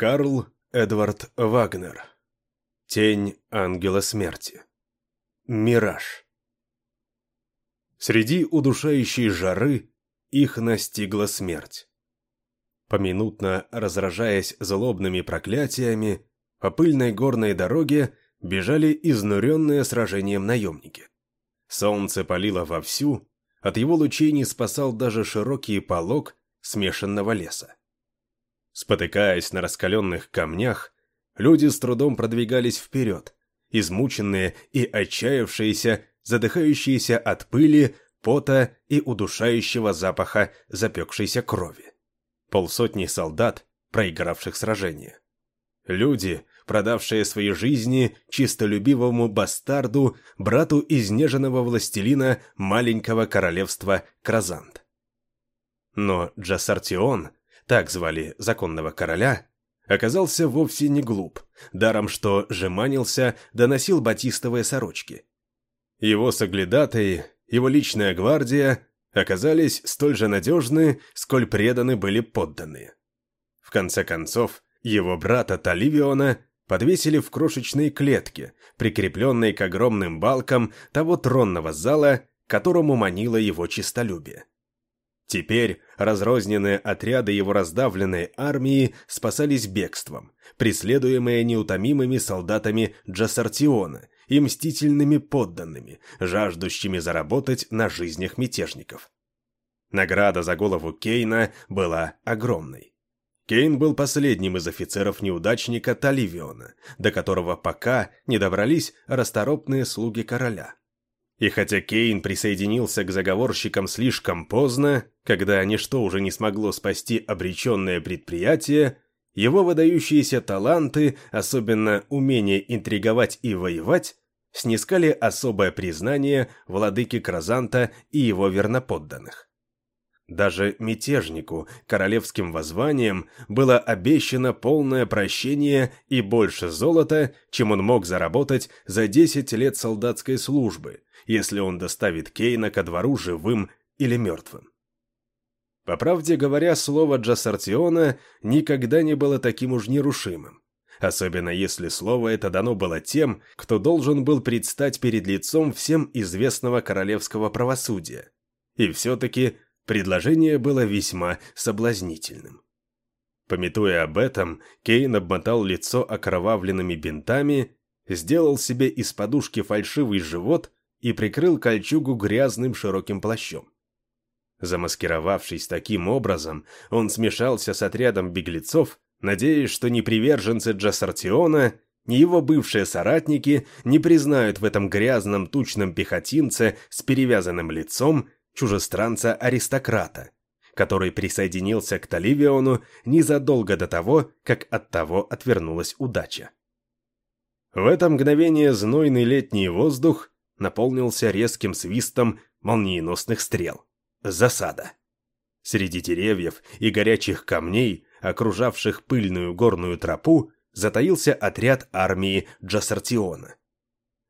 Карл Эдвард Вагнер. Тень ангела смерти. Мираж. Среди удушающей жары их настигла смерть. Поминутно разражаясь злобными проклятиями, по пыльной горной дороге бежали изнуренные сражением наемники. Солнце палило вовсю, от его лучей не спасал даже широкий полог смешанного леса. Спотыкаясь на раскаленных камнях, люди с трудом продвигались вперед, измученные и отчаявшиеся, задыхающиеся от пыли, пота и удушающего запаха запекшейся крови. Полсотни солдат, проигравших сражение. Люди, продавшие свои жизни чистолюбивому бастарду, брату изнеженного властелина маленького королевства Кразант. Но Джасартион, так звали законного короля, оказался вовсе не глуп, даром что жеманился, доносил батистовые сорочки. Его соглядатые, его личная гвардия оказались столь же надежны, сколь преданы были подданные. В конце концов, его брата Таливиона подвесили в крошечной клетке, прикрепленной к огромным балкам того тронного зала, которому манило его честолюбие. Теперь разрозненные отряды его раздавленной армии спасались бегством, преследуемые неутомимыми солдатами Джасартиона и мстительными подданными, жаждущими заработать на жизнях мятежников. Награда за голову Кейна была огромной. Кейн был последним из офицеров-неудачника Таливиона, до которого пока не добрались расторопные слуги короля. И хотя Кейн присоединился к заговорщикам слишком поздно, когда ничто уже не смогло спасти обреченное предприятие, его выдающиеся таланты, особенно умение интриговать и воевать, снискали особое признание владыки Кразанта и его верноподданных. Даже мятежнику, королевским воззванием, было обещано полное прощение и больше золота, чем он мог заработать за 10 лет солдатской службы, если он доставит Кейна ко двору живым или мертвым. По правде говоря, слово Джассартиона никогда не было таким уж нерушимым, особенно если слово это дано было тем, кто должен был предстать перед лицом всем известного королевского правосудия. И все-таки Предложение было весьма соблазнительным. Пометуя об этом, Кейн обмотал лицо окровавленными бинтами, сделал себе из подушки фальшивый живот и прикрыл кольчугу грязным широким плащом. Замаскировавшись таким образом, он смешался с отрядом беглецов, надеясь, что ни приверженцы Джассартиона, ни его бывшие соратники не признают в этом грязном тучном пехотинце с перевязанным лицом чужестранца-аристократа, который присоединился к Таливиону незадолго до того, как от того отвернулась удача. В это мгновение знойный летний воздух наполнился резким свистом молниеносных стрел. Засада. Среди деревьев и горячих камней, окружавших пыльную горную тропу, затаился отряд армии Джасартиона.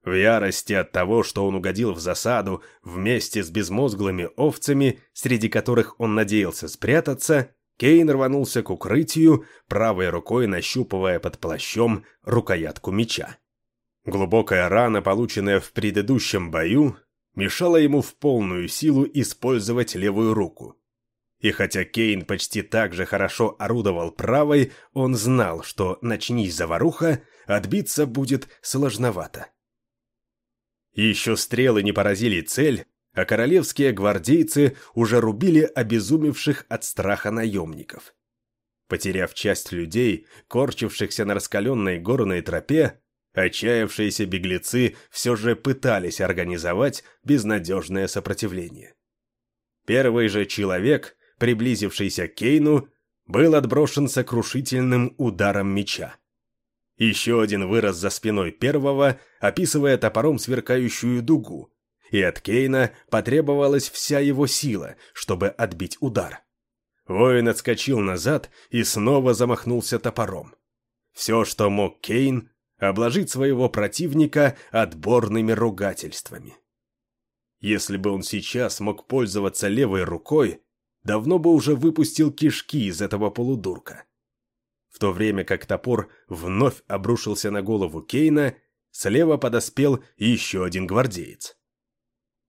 В ярости от того, что он угодил в засаду вместе с безмозглыми овцами, среди которых он надеялся спрятаться, Кейн рванулся к укрытию, правой рукой нащупывая под плащом рукоятку меча. Глубокая рана, полученная в предыдущем бою, мешала ему в полную силу использовать левую руку. И хотя Кейн почти так же хорошо орудовал правой, он знал, что начнись заваруха, отбиться будет сложновато. Еще стрелы не поразили цель, а королевские гвардейцы уже рубили обезумевших от страха наемников. Потеряв часть людей, корчившихся на раскаленной горной тропе, отчаявшиеся беглецы все же пытались организовать безнадежное сопротивление. Первый же человек, приблизившийся к Кейну, был отброшен сокрушительным ударом меча. Еще один вырос за спиной первого, описывая топором сверкающую дугу, и от Кейна потребовалась вся его сила, чтобы отбить удар. Воин отскочил назад и снова замахнулся топором. Все, что мог Кейн, обложить своего противника отборными ругательствами. Если бы он сейчас мог пользоваться левой рукой, давно бы уже выпустил кишки из этого полудурка. В то время как топор вновь обрушился на голову Кейна, слева подоспел еще один гвардеец.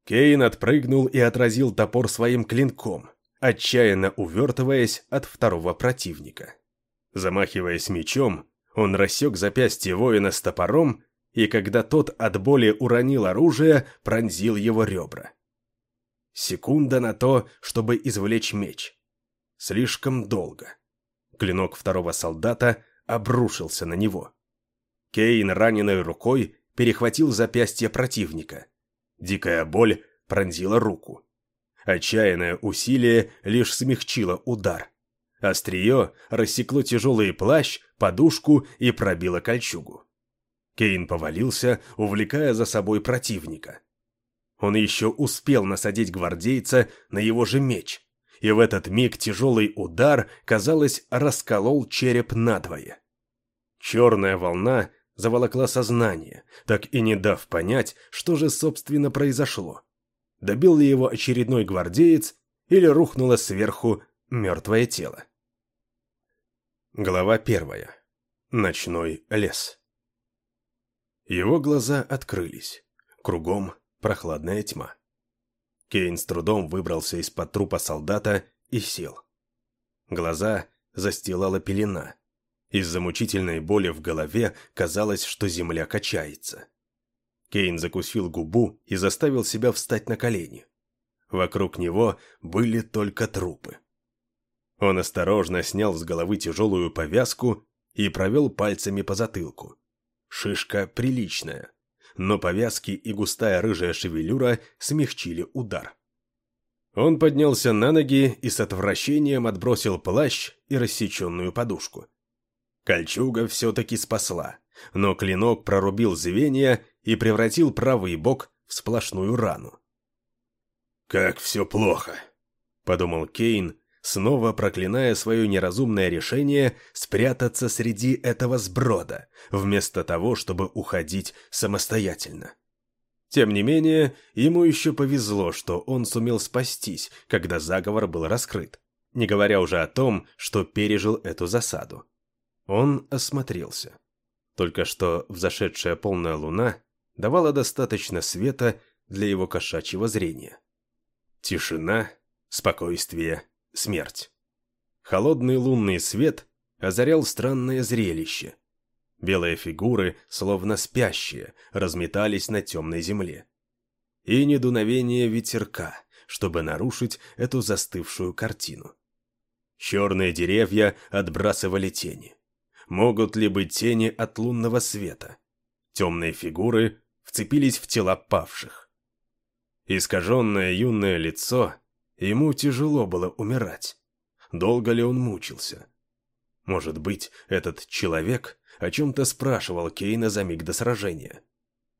Кейн отпрыгнул и отразил топор своим клинком, отчаянно увертываясь от второго противника. Замахиваясь мечом, он рассек запястье воина с топором, и когда тот от боли уронил оружие, пронзил его ребра. Секунда на то, чтобы извлечь меч. Слишком долго. Клинок второго солдата обрушился на него. Кейн раненой рукой перехватил запястье противника. Дикая боль пронзила руку. Отчаянное усилие лишь смягчило удар. Острие рассекло тяжелый плащ, подушку и пробило кольчугу. Кейн повалился, увлекая за собой противника. Он еще успел насадить гвардейца на его же меч, и в этот миг тяжелый удар, казалось, расколол череп надвое. Черная волна заволокла сознание, так и не дав понять, что же собственно произошло. Добил ли его очередной гвардеец или рухнуло сверху мертвое тело. Глава первая. Ночной лес. Его глаза открылись. Кругом прохладная тьма. Кейн с трудом выбрался из-под трупа солдата и сел. Глаза застилала пелена. Из-за мучительной боли в голове казалось, что земля качается. Кейн закусил губу и заставил себя встать на колени. Вокруг него были только трупы. Он осторожно снял с головы тяжелую повязку и провел пальцами по затылку. Шишка приличная, но повязки и густая рыжая шевелюра смягчили удар. Он поднялся на ноги и с отвращением отбросил плащ и рассеченную подушку. Кольчуга все-таки спасла, но клинок прорубил звенья и превратил правый бок в сплошную рану. «Как все плохо!» — подумал Кейн, снова проклиная свое неразумное решение спрятаться среди этого сброда, вместо того, чтобы уходить самостоятельно. Тем не менее, ему еще повезло, что он сумел спастись, когда заговор был раскрыт, не говоря уже о том, что пережил эту засаду. Он осмотрелся. Только что взошедшая полная луна давала достаточно света для его кошачьего зрения. Тишина, спокойствие, смерть. Холодный лунный свет озарял странное зрелище. Белые фигуры, словно спящие, разметались на темной земле. И недуновение ветерка, чтобы нарушить эту застывшую картину. Черные деревья отбрасывали тени. Могут ли быть тени от лунного света? Темные фигуры вцепились в тела павших. Искаженное юное лицо Ему тяжело было умирать. Долго ли он мучился? Может быть, этот человек о чем-то спрашивал Кейна за миг до сражения.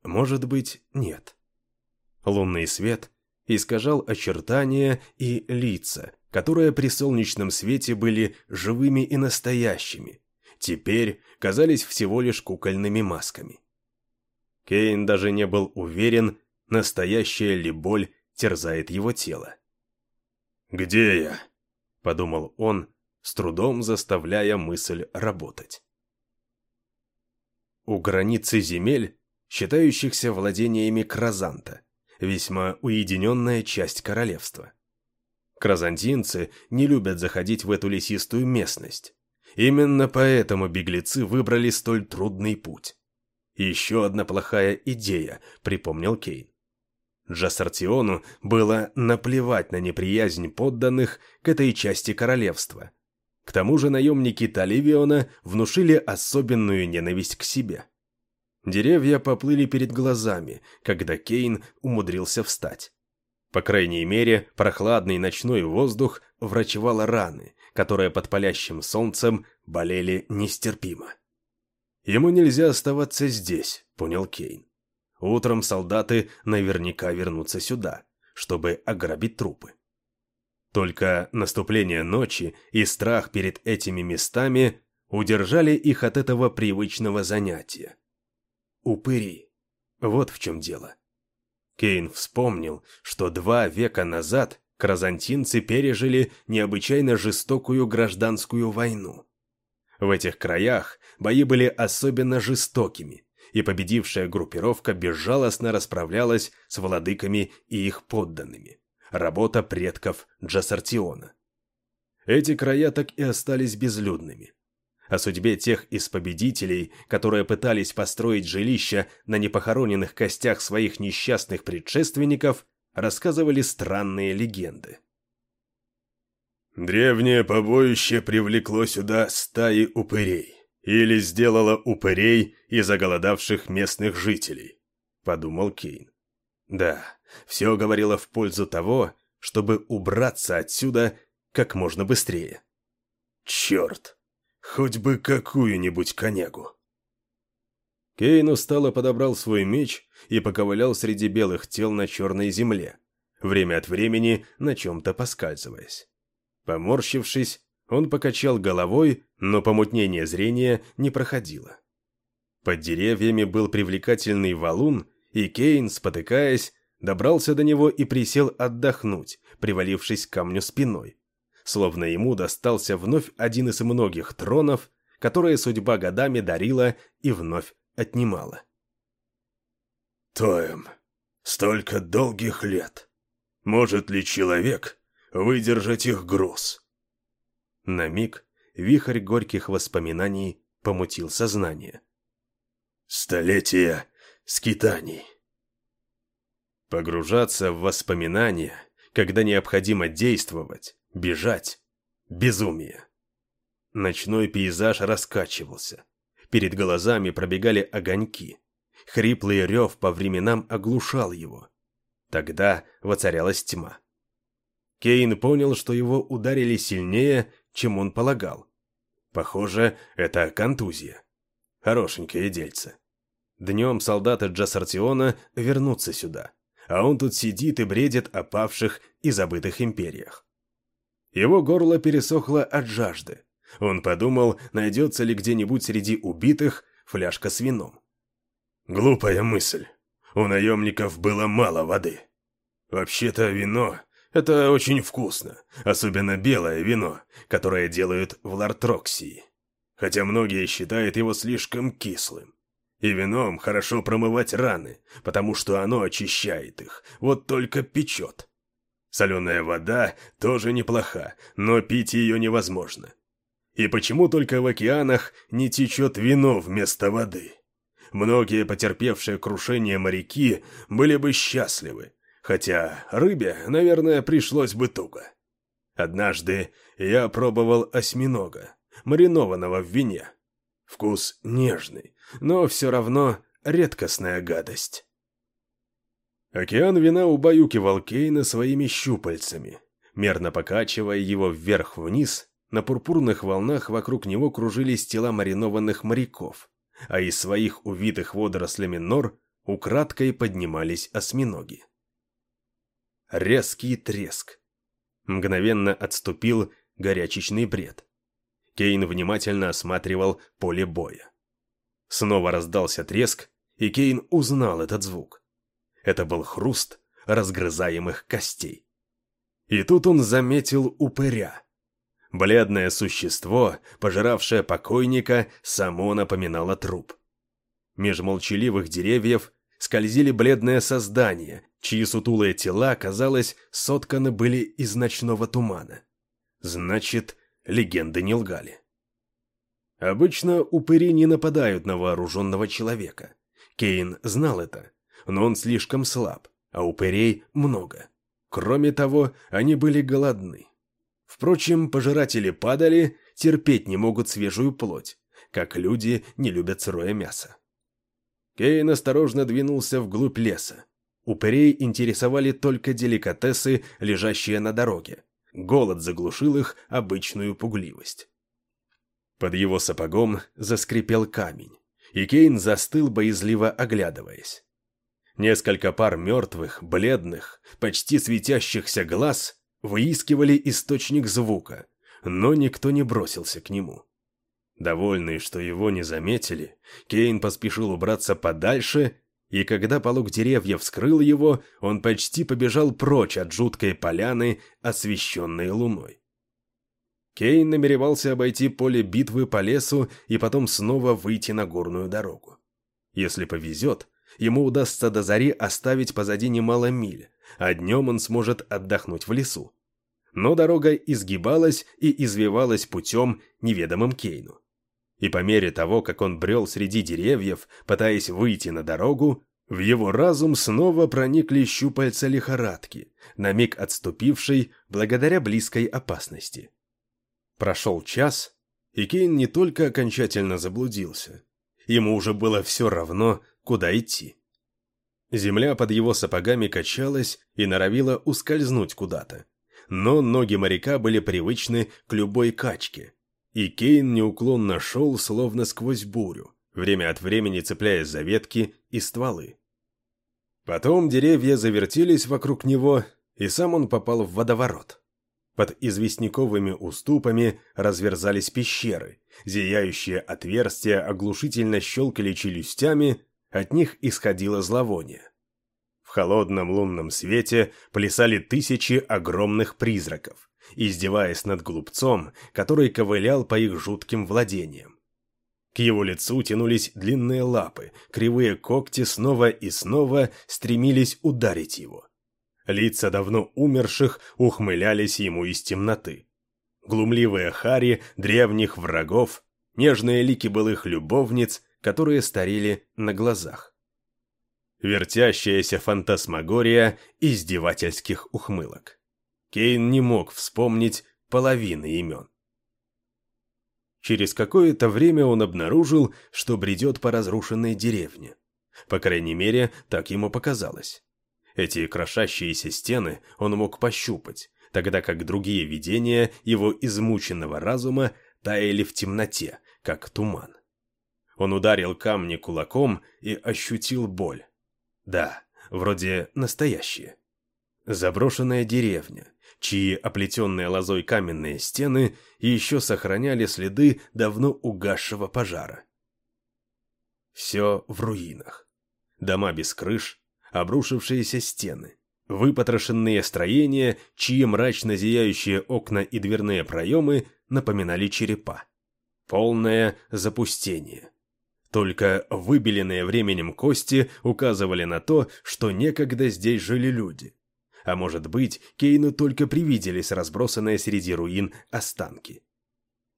Может быть, нет. Лунный свет искажал очертания и лица, которые при солнечном свете были живыми и настоящими, теперь казались всего лишь кукольными масками. Кейн даже не был уверен, настоящая ли боль терзает его тело. «Где я?» – подумал он, с трудом заставляя мысль работать. У границы земель, считающихся владениями Кразанта, весьма уединенная часть королевства. Кразантинцы не любят заходить в эту лесистую местность. Именно поэтому беглецы выбрали столь трудный путь. Еще одна плохая идея, припомнил Кейн. Джассартиону было наплевать на неприязнь подданных к этой части королевства. К тому же наемники Таливиона внушили особенную ненависть к себе. Деревья поплыли перед глазами, когда Кейн умудрился встать. По крайней мере, прохладный ночной воздух врачевал раны, которые под палящим солнцем болели нестерпимо. Ему нельзя оставаться здесь, понял Кейн. Утром солдаты наверняка вернутся сюда, чтобы ограбить трупы. Только наступление ночи и страх перед этими местами удержали их от этого привычного занятия. Упыри. Вот в чем дело. Кейн вспомнил, что два века назад кразантинцы пережили необычайно жестокую гражданскую войну. В этих краях бои были особенно жестокими, и победившая группировка безжалостно расправлялась с владыками и их подданными. Работа предков Джасартиона. Эти края так и остались безлюдными. О судьбе тех из победителей, которые пытались построить жилища на непохороненных костях своих несчастных предшественников, рассказывали странные легенды. Древнее побоище привлекло сюда стаи упырей. Или сделало упырей из оголодавших местных жителей, подумал Кейн. Да, все говорило в пользу того, чтобы убраться отсюда как можно быстрее. Черт, хоть бы какую-нибудь конягу. Кейн устало подобрал свой меч и поковылял среди белых тел на черной земле, время от времени на чем-то поскальзываясь. Поморщившись, он покачал головой, но помутнение зрения не проходило. Под деревьями был привлекательный валун, и Кейн, спотыкаясь, добрался до него и присел отдохнуть, привалившись к камню спиной. Словно ему достался вновь один из многих тронов, которые судьба годами дарила и вновь отнимала. Тоем, столько долгих лет. Может ли человек выдержать их груз. На миг вихрь горьких воспоминаний помутил сознание. Столетия скитаний. Погружаться в воспоминания, когда необходимо действовать, бежать – безумие. Ночной пейзаж раскачивался. Перед глазами пробегали огоньки. Хриплый рев по временам оглушал его. Тогда воцарялась тьма. Кейн понял, что его ударили сильнее, чем он полагал. Похоже, это контузия. Хорошенькое дельце. Днем солдаты Джассартиона вернутся сюда, а он тут сидит и бредит о павших и забытых империях. Его горло пересохло от жажды. Он подумал, найдется ли где-нибудь среди убитых фляжка с вином. Глупая мысль. У наемников было мало воды. Вообще-то вино это очень вкусно, особенно белое вино, которое делают в Лартроксии. Хотя многие считают его слишком кислым. И вином хорошо промывать раны, потому что оно очищает их, вот только печет. Соленая вода тоже неплоха, но пить ее невозможно. И почему только в океанах не течет вино вместо воды? Многие потерпевшие крушение моряки были бы счастливы, Хотя рыбе, наверное, пришлось бы туго. Однажды я пробовал осьминога, маринованного в вине. Вкус нежный, но все равно редкостная гадость. Океан вина убаюкивал Кейна своими щупальцами, мерно покачивая его вверх-вниз, на пурпурных волнах вокруг него кружились тела маринованных моряков, а из своих увитых водорослями нор украдкой поднимались осьминоги резкий треск. Мгновенно отступил горячечный бред. Кейн внимательно осматривал поле боя. Снова раздался треск, и Кейн узнал этот звук. Это был хруст разгрызаемых костей. И тут он заметил упыря. Бледное существо, пожиравшее покойника, само напоминало труп. Меж молчаливых деревьев скользили бледное создание, чьи сутулые тела, казалось, сотканы были из ночного тумана. Значит, легенды не лгали. Обычно упыри не нападают на вооруженного человека. Кейн знал это, но он слишком слаб, а упырей много. Кроме того, они были голодны. Впрочем, пожиратели падали, терпеть не могут свежую плоть, как люди не любят сырое мясо. Кейн осторожно двинулся вглубь леса. Упырей интересовали только деликатесы, лежащие на дороге. Голод заглушил их обычную пугливость. Под его сапогом заскрипел камень, и Кейн застыл, боязливо оглядываясь. Несколько пар мертвых, бледных, почти светящихся глаз выискивали источник звука, но никто не бросился к нему. Довольный, что его не заметили, Кейн поспешил убраться подальше, и когда полог деревьев скрыл его, он почти побежал прочь от жуткой поляны, освещенной луной. Кейн намеревался обойти поле битвы по лесу и потом снова выйти на горную дорогу. Если повезет, ему удастся до зари оставить позади немало миль, а днем он сможет отдохнуть в лесу. Но дорога изгибалась и извивалась путем, неведомым Кейну. И по мере того, как он брел среди деревьев, пытаясь выйти на дорогу, в его разум снова проникли щупальца лихорадки, на миг отступившей благодаря близкой опасности. Прошел час, и Кейн не только окончательно заблудился, ему уже было все равно, куда идти. Земля под его сапогами качалась и норовила ускользнуть куда-то. Но ноги моряка были привычны к любой качке, и Кейн неуклонно шел, словно сквозь бурю, время от времени цепляясь за ветки и стволы. Потом деревья завертелись вокруг него, и сам он попал в водоворот. Под известняковыми уступами разверзались пещеры, зияющие отверстия оглушительно щелкали челюстями, от них исходило зловоние. В холодном лунном свете плясали тысячи огромных призраков, издеваясь над глупцом, который ковылял по их жутким владениям. К его лицу тянулись длинные лапы, кривые когти снова и снова стремились ударить его. Лица давно умерших ухмылялись ему из темноты. Глумливые хари древних врагов, нежные лики былых любовниц, которые старели на глазах. Вертящаяся фантасмагория издевательских ухмылок. Кейн не мог вспомнить половины имен. Через какое-то время он обнаружил, что бредет по разрушенной деревне. По крайней мере, так ему показалось. Эти крошащиеся стены он мог пощупать, тогда как другие видения его измученного разума таяли в темноте, как туман. Он ударил камни кулаком и ощутил боль. Да, вроде настоящие. Заброшенная деревня, чьи оплетенные лозой каменные стены еще сохраняли следы давно угасшего пожара. Все в руинах. Дома без крыш, обрушившиеся стены, выпотрошенные строения, чьи мрачно зияющие окна и дверные проемы напоминали черепа. Полное запустение. Только выбеленные временем кости указывали на то, что некогда здесь жили люди. А может быть, Кейну только привиделись разбросанные среди руин останки.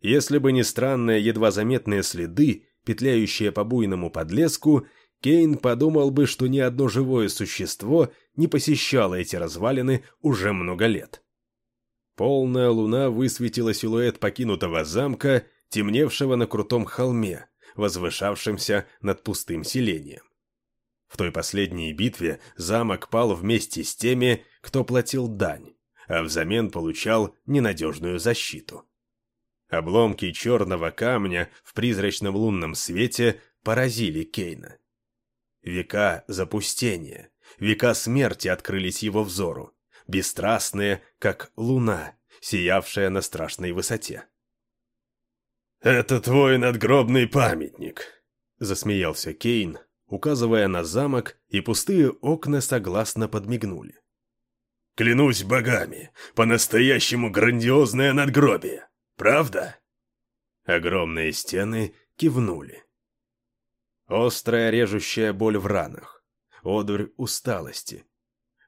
Если бы не странные едва заметные следы, петляющие по буйному подлеску, Кейн подумал бы, что ни одно живое существо не посещало эти развалины уже много лет. Полная луна высветила силуэт покинутого замка, темневшего на крутом холме, возвышавшемся над пустым селением. В той последней битве замок пал вместе с теми, кто платил дань, а взамен получал ненадежную защиту. Обломки черного камня в призрачном лунном свете поразили Кейна. Века запустения, века смерти открылись его взору, бесстрастные, как луна, сиявшая на страшной высоте. «Это твой надгробный памятник», — засмеялся Кейн, указывая на замок, и пустые окна согласно подмигнули. «Клянусь богами, по-настоящему грандиозное надгробие, правда?» Огромные стены кивнули. Острая режущая боль в ранах. Одурь усталости.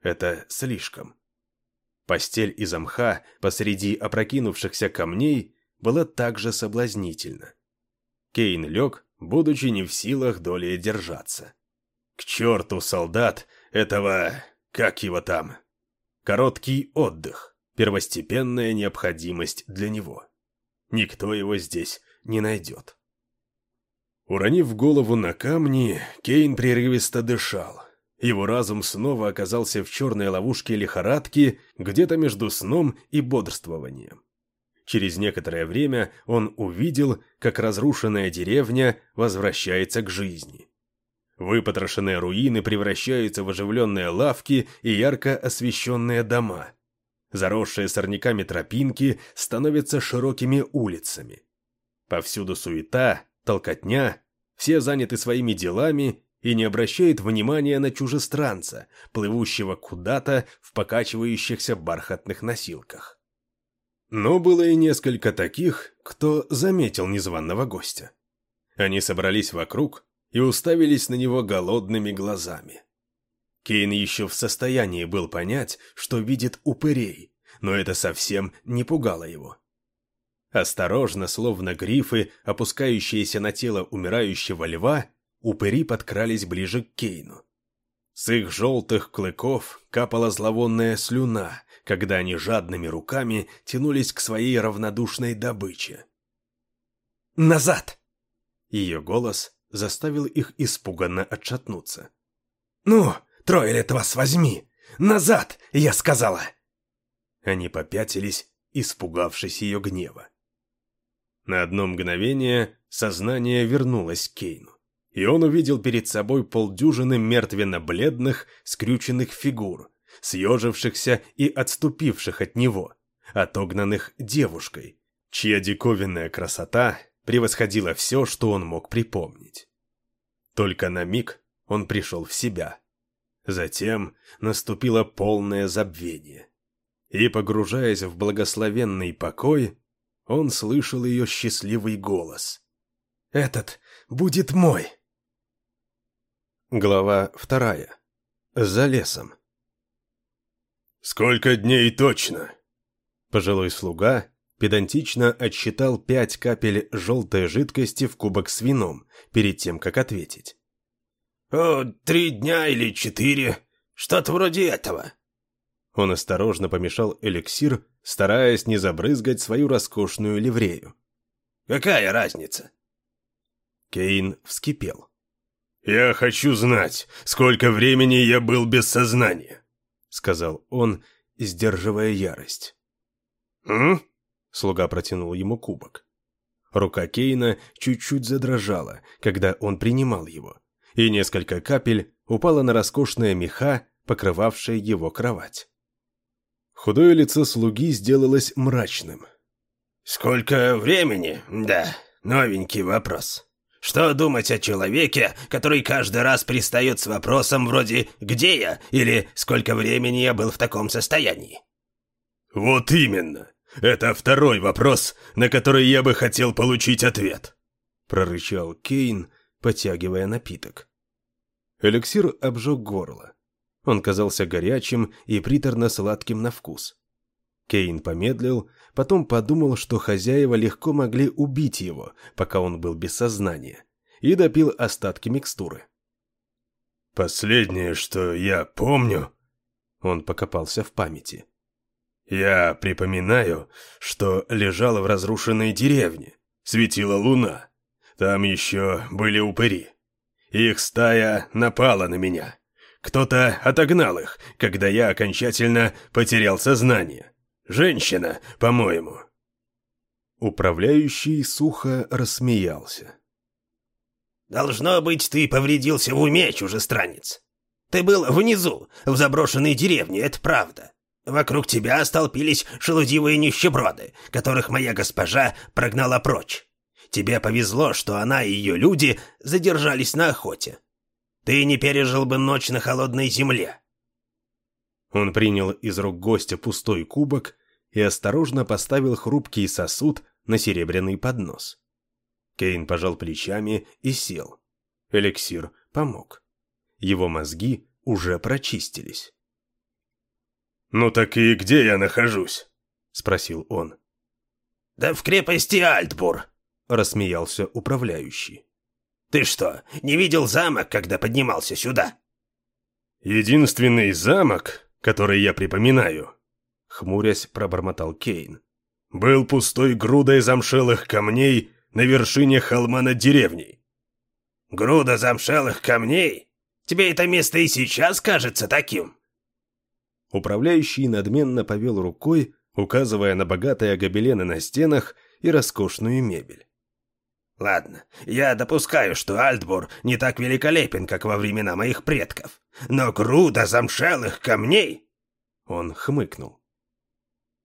Это слишком. Постель из мха посреди опрокинувшихся камней была также соблазнительна. Кейн лег, будучи не в силах долей держаться. К черту солдат этого... как его там? Короткий отдых, первостепенная необходимость для него. Никто его здесь не найдет. Уронив голову на камни, Кейн прерывисто дышал. Его разум снова оказался в черной ловушке лихорадки, где-то между сном и бодрствованием. Через некоторое время он увидел, как разрушенная деревня возвращается к жизни. Выпотрошенные руины превращаются в оживленные лавки и ярко освещенные дома. Заросшие сорняками тропинки становятся широкими улицами. Повсюду суета, толкотня, все заняты своими делами и не обращают внимания на чужестранца, плывущего куда-то в покачивающихся бархатных носилках. Но было и несколько таких, кто заметил незваного гостя. Они собрались вокруг и уставились на него голодными глазами. Кейн еще в состоянии был понять, что видит упырей, но это совсем не пугало его. Осторожно, словно грифы, опускающиеся на тело умирающего льва, упыри подкрались ближе к Кейну. С их желтых клыков капала зловонная слюна, когда они жадными руками тянулись к своей равнодушной добыче. «Назад!» Ее голос заставил их испуганно отшатнуться. «Ну, трое лет вас возьми! Назад, я сказала!» Они попятились, испугавшись ее гнева. На одно мгновение сознание вернулось к Кейну, и он увидел перед собой полдюжины мертвенно-бледных, скрюченных фигур, съежившихся и отступивших от него, отогнанных девушкой, чья диковинная красота превосходила все, что он мог припомнить. Только на миг он пришел в себя. Затем наступило полное забвение. И, погружаясь в благословенный покой, он слышал ее счастливый голос. «Этот будет мой!» Глава вторая. За лесом. «Сколько дней точно?» Пожилой слуга педантично отсчитал пять капель желтой жидкости в кубок с вином, перед тем, как ответить. «О, три дня или четыре, что-то вроде этого». Он осторожно помешал эликсир, стараясь не забрызгать свою роскошную ливрею. «Какая разница?» Кейн вскипел. «Я хочу знать, сколько времени я был без сознания», — сказал он, сдерживая ярость. «М?» — слуга протянул ему кубок. Рука Кейна чуть-чуть задрожала, когда он принимал его, и несколько капель упало на роскошные меха, покрывавшие его кровать. Худое лицо слуги сделалось мрачным. «Сколько времени? Да, новенький вопрос. Что думать о человеке, который каждый раз пристает с вопросом вроде «Где я?» или «Сколько времени я был в таком состоянии?» «Вот именно. Это второй вопрос, на который я бы хотел получить ответ», — прорычал Кейн, потягивая напиток. Эликсир обжег горло. Он казался горячим и приторно-сладким на вкус. Кейн помедлил, потом подумал, что хозяева легко могли убить его, пока он был без сознания, и допил остатки микстуры. «Последнее, что я помню...» Он покопался в памяти. «Я припоминаю, что лежал в разрушенной деревне. Светила луна. Там еще были упыри. Их стая напала на меня. Кто-то отогнал их, когда я окончательно потерял сознание. Женщина, по-моему». Управляющий сухо рассмеялся. «Должно быть, ты повредился в уме, чужестранец. Ты был внизу, в заброшенной деревне, это правда. Вокруг тебя столпились шелудивые нищеброды, которых моя госпожа прогнала прочь. Тебе повезло, что она и ее люди задержались на охоте. Ты не пережил бы ночь на холодной земле». Он принял из рук гостя пустой кубок и осторожно поставил хрупкий сосуд на серебряный поднос. Кейн пожал плечами и сел. Эликсир помог. Его мозги уже прочистились. «Ну так и где я нахожусь?» — спросил он. «Да в крепости Альтбур», — рассмеялся управляющий. Ты что, не видел замок, когда поднимался сюда?» «Единственный замок, который я припоминаю», — хмурясь пробормотал Кейн, «был пустой грудой замшелых камней на вершине холма над деревней». «Груда замшелых камней? Тебе это место и сейчас кажется таким?» Управляющий надменно повел рукой, указывая на богатые гобелены на стенах и роскошную мебель. Ладно, я допускаю, что Альтбур не так великолепен, как во времена моих предков. Но груда замшелых камней...» Он хмыкнул.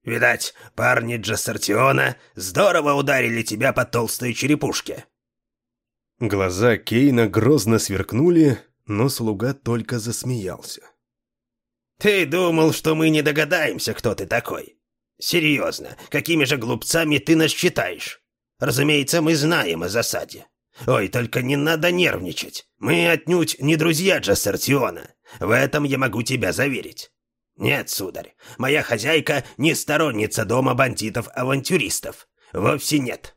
«Видать, парни Джассартиона здорово ударили тебя по толстой черепушке». Глаза Кейна грозно сверкнули, но слуга только засмеялся. «Ты думал, что мы не догадаемся, кто ты такой? Серьезно, какими же глупцами ты нас считаешь? Разумеется, мы знаем о засаде. Ой, только не надо нервничать. Мы отнюдь не друзья Джассертиона. В этом я могу тебя заверить. Нет, сударь, моя хозяйка не сторонница дома бандитов-авантюристов. Вовсе нет.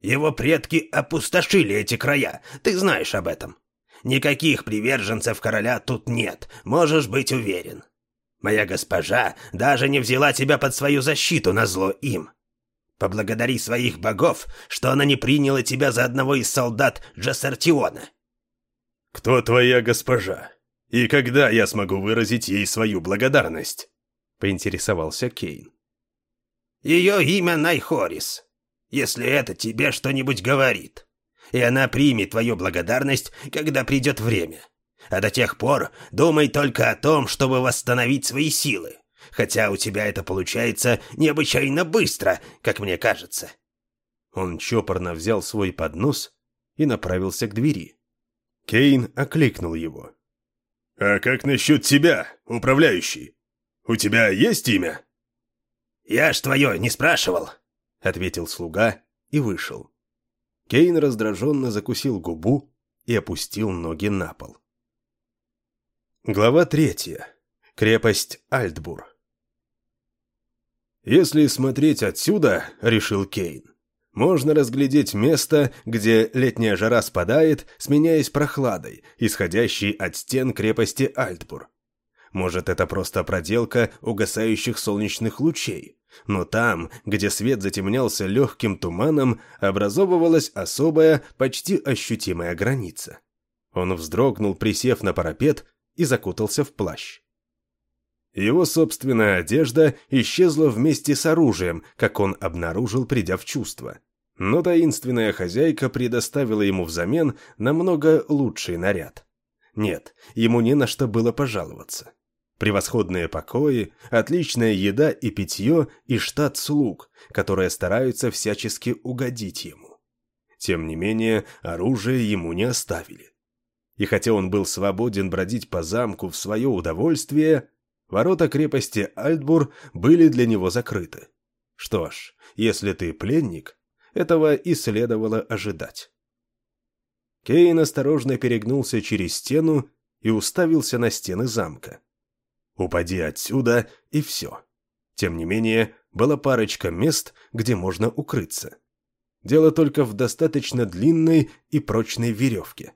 Его предки опустошили эти края, ты знаешь об этом. Никаких приверженцев короля тут нет, можешь быть уверен. Моя госпожа даже не взяла тебя под свою защиту на зло им. Поблагодари своих богов, что она не приняла тебя за одного из солдат Джассертиона. Кто твоя госпожа? И когда я смогу выразить ей свою благодарность? Поинтересовался Кейн. Ее имя Найхорис, если это тебе что-нибудь говорит. И она примет твою благодарность, когда придет время. А до тех пор думай только о том, чтобы восстановить свои силы. Хотя у тебя это получается необычайно быстро, как мне кажется». Он чопорно взял свой поднос и направился к двери. Кейн окликнул его. «А как насчет тебя, управляющий? У тебя есть имя?» «Я ж твое не спрашивал», — ответил слуга и вышел. Кейн раздраженно закусил губу и опустил ноги на пол. Глава третья. Крепость Альтбур. «Если смотреть отсюда, — решил Кейн, — можно разглядеть место, где летняя жара спадает, сменяясь прохладой, исходящей от стен крепости Альтбур. Может, это просто проделка угасающих солнечных лучей, но там, где свет затемнялся легким туманом, образовывалась особая, почти ощутимая граница. Он вздрогнул, присев на парапет, и закутался в плащ. Его собственная одежда исчезла вместе с оружием, как он обнаружил, придя в чувство. Но таинственная хозяйка предоставила ему взамен намного лучший наряд. Нет, ему не на что было пожаловаться. Превосходные покои, отличная еда и питье и штат слуг, которые стараются всячески угодить ему. Тем не менее, оружие ему не оставили. И хотя он был свободен бродить по замку в свое удовольствие, ворота крепости Альтбур были для него закрыты. Что ж, если ты пленник, этого и следовало ожидать. Кейн осторожно перегнулся через стену и уставился на стены замка. Упади отсюда, и все. Тем не менее, была парочка мест, где можно укрыться. Дело только в достаточно длинной и прочной веревке.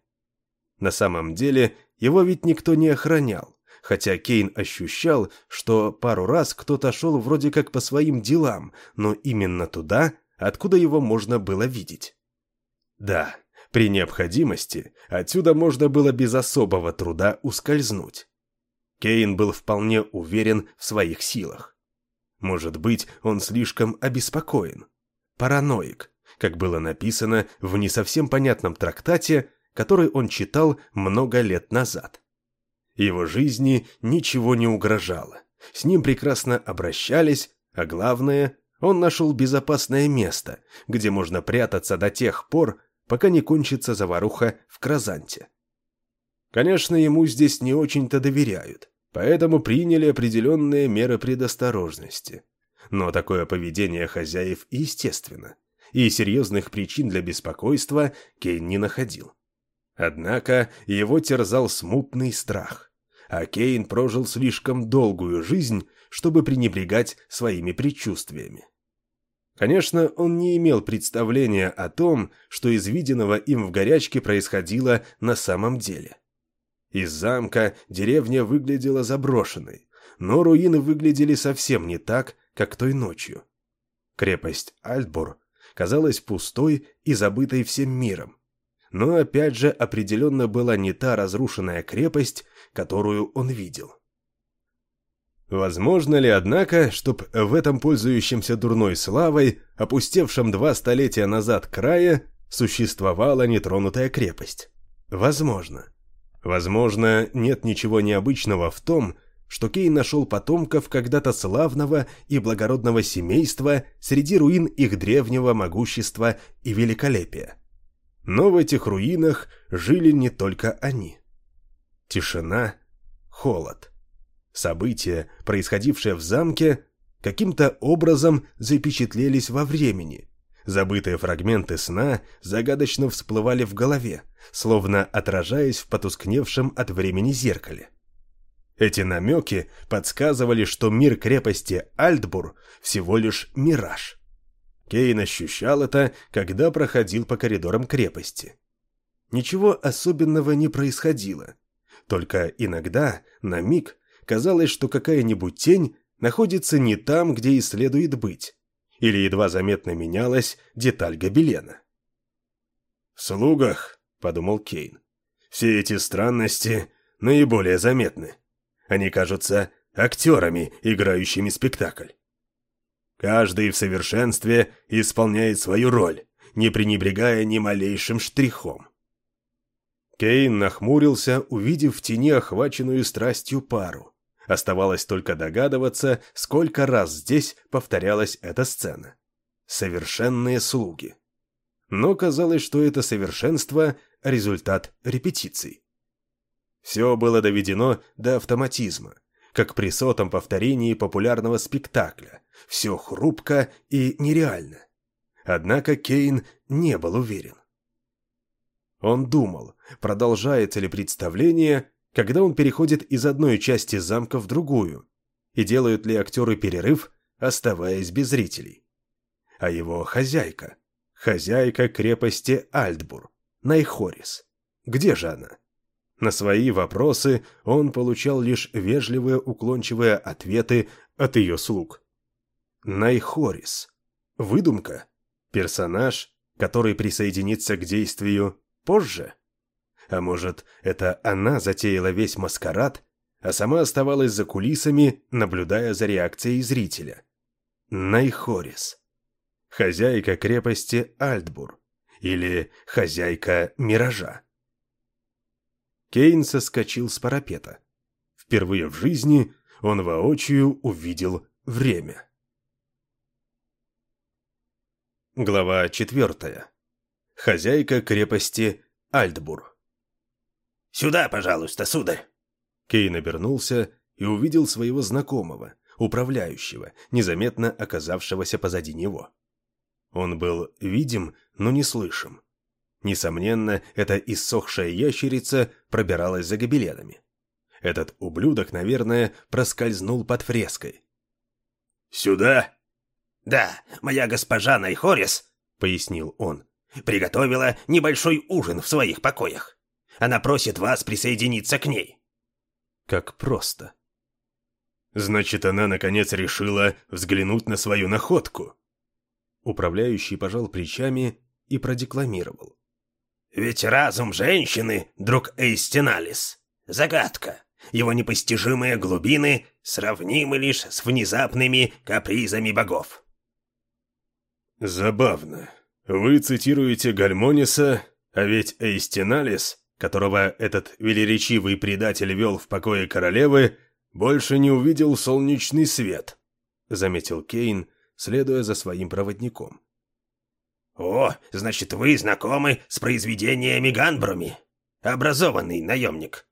На самом деле, его ведь никто не охранял, хотя Кейн ощущал, что пару раз кто-то шел вроде как по своим делам, но именно туда, откуда его можно было видеть. Да, при необходимости отсюда можно было без особого труда ускользнуть. Кейн был вполне уверен в своих силах. Может быть, он слишком обеспокоен. Параноик, как было написано в не совсем понятном трактате который он читал много лет назад. Его жизни ничего не угрожало. С ним прекрасно обращались, а главное, он нашел безопасное место, где можно прятаться до тех пор, пока не кончится заваруха в Кразанте. Конечно, ему здесь не очень-то доверяют, поэтому приняли определенные меры предосторожности. Но такое поведение хозяев естественно, и серьезных причин для беспокойства Кейн не находил. Однако его терзал смутный страх, а Кейн прожил слишком долгую жизнь, чтобы пренебрегать своими предчувствиями. Конечно, он не имел представления о том, что из виденного им в горячке происходило на самом деле. Из замка деревня выглядела заброшенной, но руины выглядели совсем не так, как той ночью. Крепость Альтбур казалась пустой и забытой всем миром, но опять же определенно была не та разрушенная крепость, которую он видел. Возможно ли, однако, чтоб в этом пользующемся дурной славой, опустевшем два столетия назад крае, существовала нетронутая крепость? Возможно. Возможно, нет ничего необычного в том, что Кей нашел потомков когда-то славного и благородного семейства среди руин их древнего могущества и великолепия. Но в этих руинах жили не только они. Тишина, холод. События, происходившие в замке, каким-то образом запечатлелись во времени. Забытые фрагменты сна загадочно всплывали в голове, словно отражаясь в потускневшем от времени зеркале. Эти намеки подсказывали, что мир крепости Альтбур всего лишь мираж. Кейн ощущал это, когда проходил по коридорам крепости. Ничего особенного не происходило. Только иногда, на миг, казалось, что какая-нибудь тень находится не там, где и следует быть, или едва заметно менялась деталь гобелена. «В слугах», — подумал Кейн, — «все эти странности наиболее заметны. Они кажутся актерами, играющими спектакль. Каждый в совершенстве исполняет свою роль, не пренебрегая ни малейшим штрихом. Кейн нахмурился, увидев в тени охваченную страстью пару. Оставалось только догадываться, сколько раз здесь повторялась эта сцена. Совершенные слуги. Но казалось, что это совершенство – результат репетиций. Все было доведено до автоматизма, как при сотом повторении популярного спектакля. Все хрупко и нереально. Однако Кейн не был уверен. Он думал, продолжается ли представление, когда он переходит из одной части замка в другую, и делают ли актеры перерыв, оставаясь без зрителей. А его хозяйка, хозяйка крепости Альтбур, Найхорис, где же она? На свои вопросы он получал лишь вежливые уклончивые ответы от ее слуг. Найхорис. Выдумка. Персонаж, который присоединится к действию позже. А может, это она затеяла весь маскарад, а сама оставалась за кулисами, наблюдая за реакцией зрителя. Найхорис. Хозяйка крепости Альтбур. Или хозяйка Миража. Кейн соскочил с парапета. Впервые в жизни он воочию увидел время. Глава четвертая. Хозяйка крепости Альтбур. «Сюда, пожалуйста, сударь!» Кейн обернулся и увидел своего знакомого, управляющего, незаметно оказавшегося позади него. Он был видим, но не слышим. Несомненно, эта иссохшая ящерица пробиралась за гобеленами. Этот ублюдок, наверное, проскользнул под фреской. «Сюда?» «Да, моя госпожа Найхорис», — пояснил он, — «приготовила небольшой ужин в своих покоях. Она просит вас присоединиться к ней». «Как просто». «Значит, она, наконец, решила взглянуть на свою находку». Управляющий пожал плечами и продекламировал. Ведь разум женщины, друг Эйстеналис, загадка. Его непостижимые глубины сравнимы лишь с внезапными капризами богов. Забавно. Вы цитируете Гальмониса, а ведь Эйстеналис, которого этот велеречивый предатель вел в покое королевы, больше не увидел солнечный свет, заметил Кейн, следуя за своим проводником. «О, значит, вы знакомы с произведениями Ганбруми? Образованный наемник».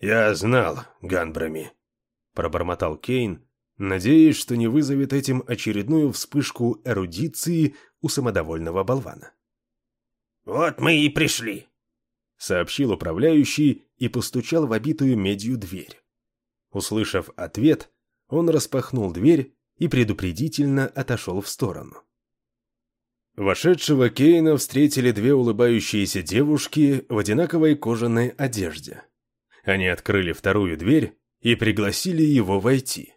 «Я знал Ганбруми», — пробормотал Кейн, надеясь, что не вызовет этим очередную вспышку эрудиции у самодовольного болвана. «Вот мы и пришли», — сообщил управляющий и постучал в обитую медью дверь. Услышав ответ, он распахнул дверь и предупредительно отошел в сторону. Вошедшего Кейна встретили две улыбающиеся девушки в одинаковой кожаной одежде. Они открыли вторую дверь и пригласили его войти.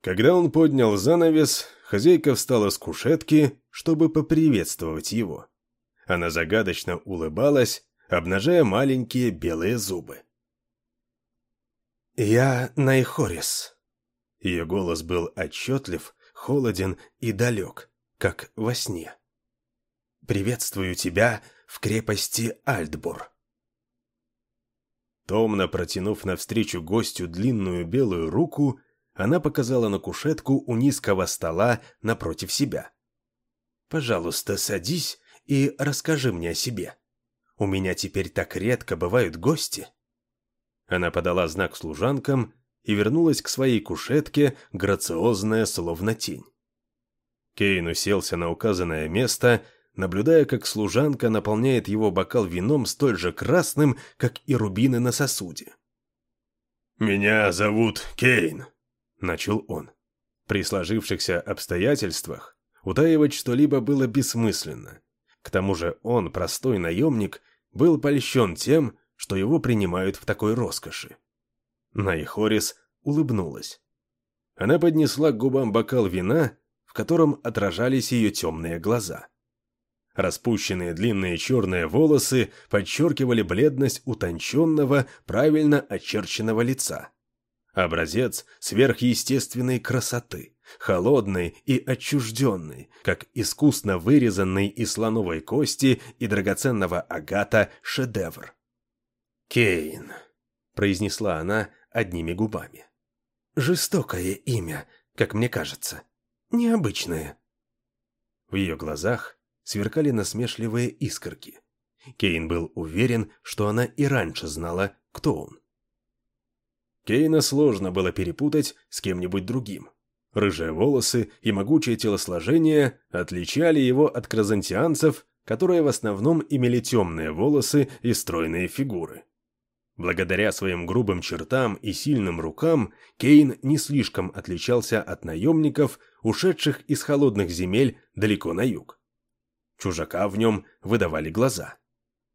Когда он поднял занавес, хозяйка встала с кушетки, чтобы поприветствовать его. Она загадочно улыбалась, обнажая маленькие белые зубы. «Я Найхорис». Ее голос был отчетлив, холоден и далек как во сне. «Приветствую тебя в крепости Альтбур». Томно протянув навстречу гостю длинную белую руку, она показала на кушетку у низкого стола напротив себя. «Пожалуйста, садись и расскажи мне о себе. У меня теперь так редко бывают гости». Она подала знак служанкам, и вернулась к своей кушетке, грациозная, словно тень. Кейн уселся на указанное место, наблюдая, как служанка наполняет его бокал вином столь же красным, как и рубины на сосуде. «Меня зовут Кейн», — начал он. При сложившихся обстоятельствах утаивать что-либо было бессмысленно. К тому же он, простой наемник, был польщен тем, что его принимают в такой роскоши. Найхорис улыбнулась. Она поднесла к губам бокал вина, котором отражались ее темные глаза. Распущенные длинные черные волосы подчеркивали бледность утонченного, правильно очерченного лица. Образец сверхъестественной красоты, холодный и отчужденный, как искусно вырезанный из слоновой кости и драгоценного агата шедевр. «Кейн», — произнесла она одними губами. «Жестокое имя, как мне кажется. Необычное». В ее глазах сверкали насмешливые искорки. Кейн был уверен, что она и раньше знала, кто он. Кейна сложно было перепутать с кем-нибудь другим. Рыжие волосы и могучее телосложение отличали его от кразантианцев, которые в основном имели темные волосы и стройные фигуры. Благодаря своим грубым чертам и сильным рукам Кейн не слишком отличался от наемников, ушедших из холодных земель далеко на юг. Чужака в нем выдавали глаза.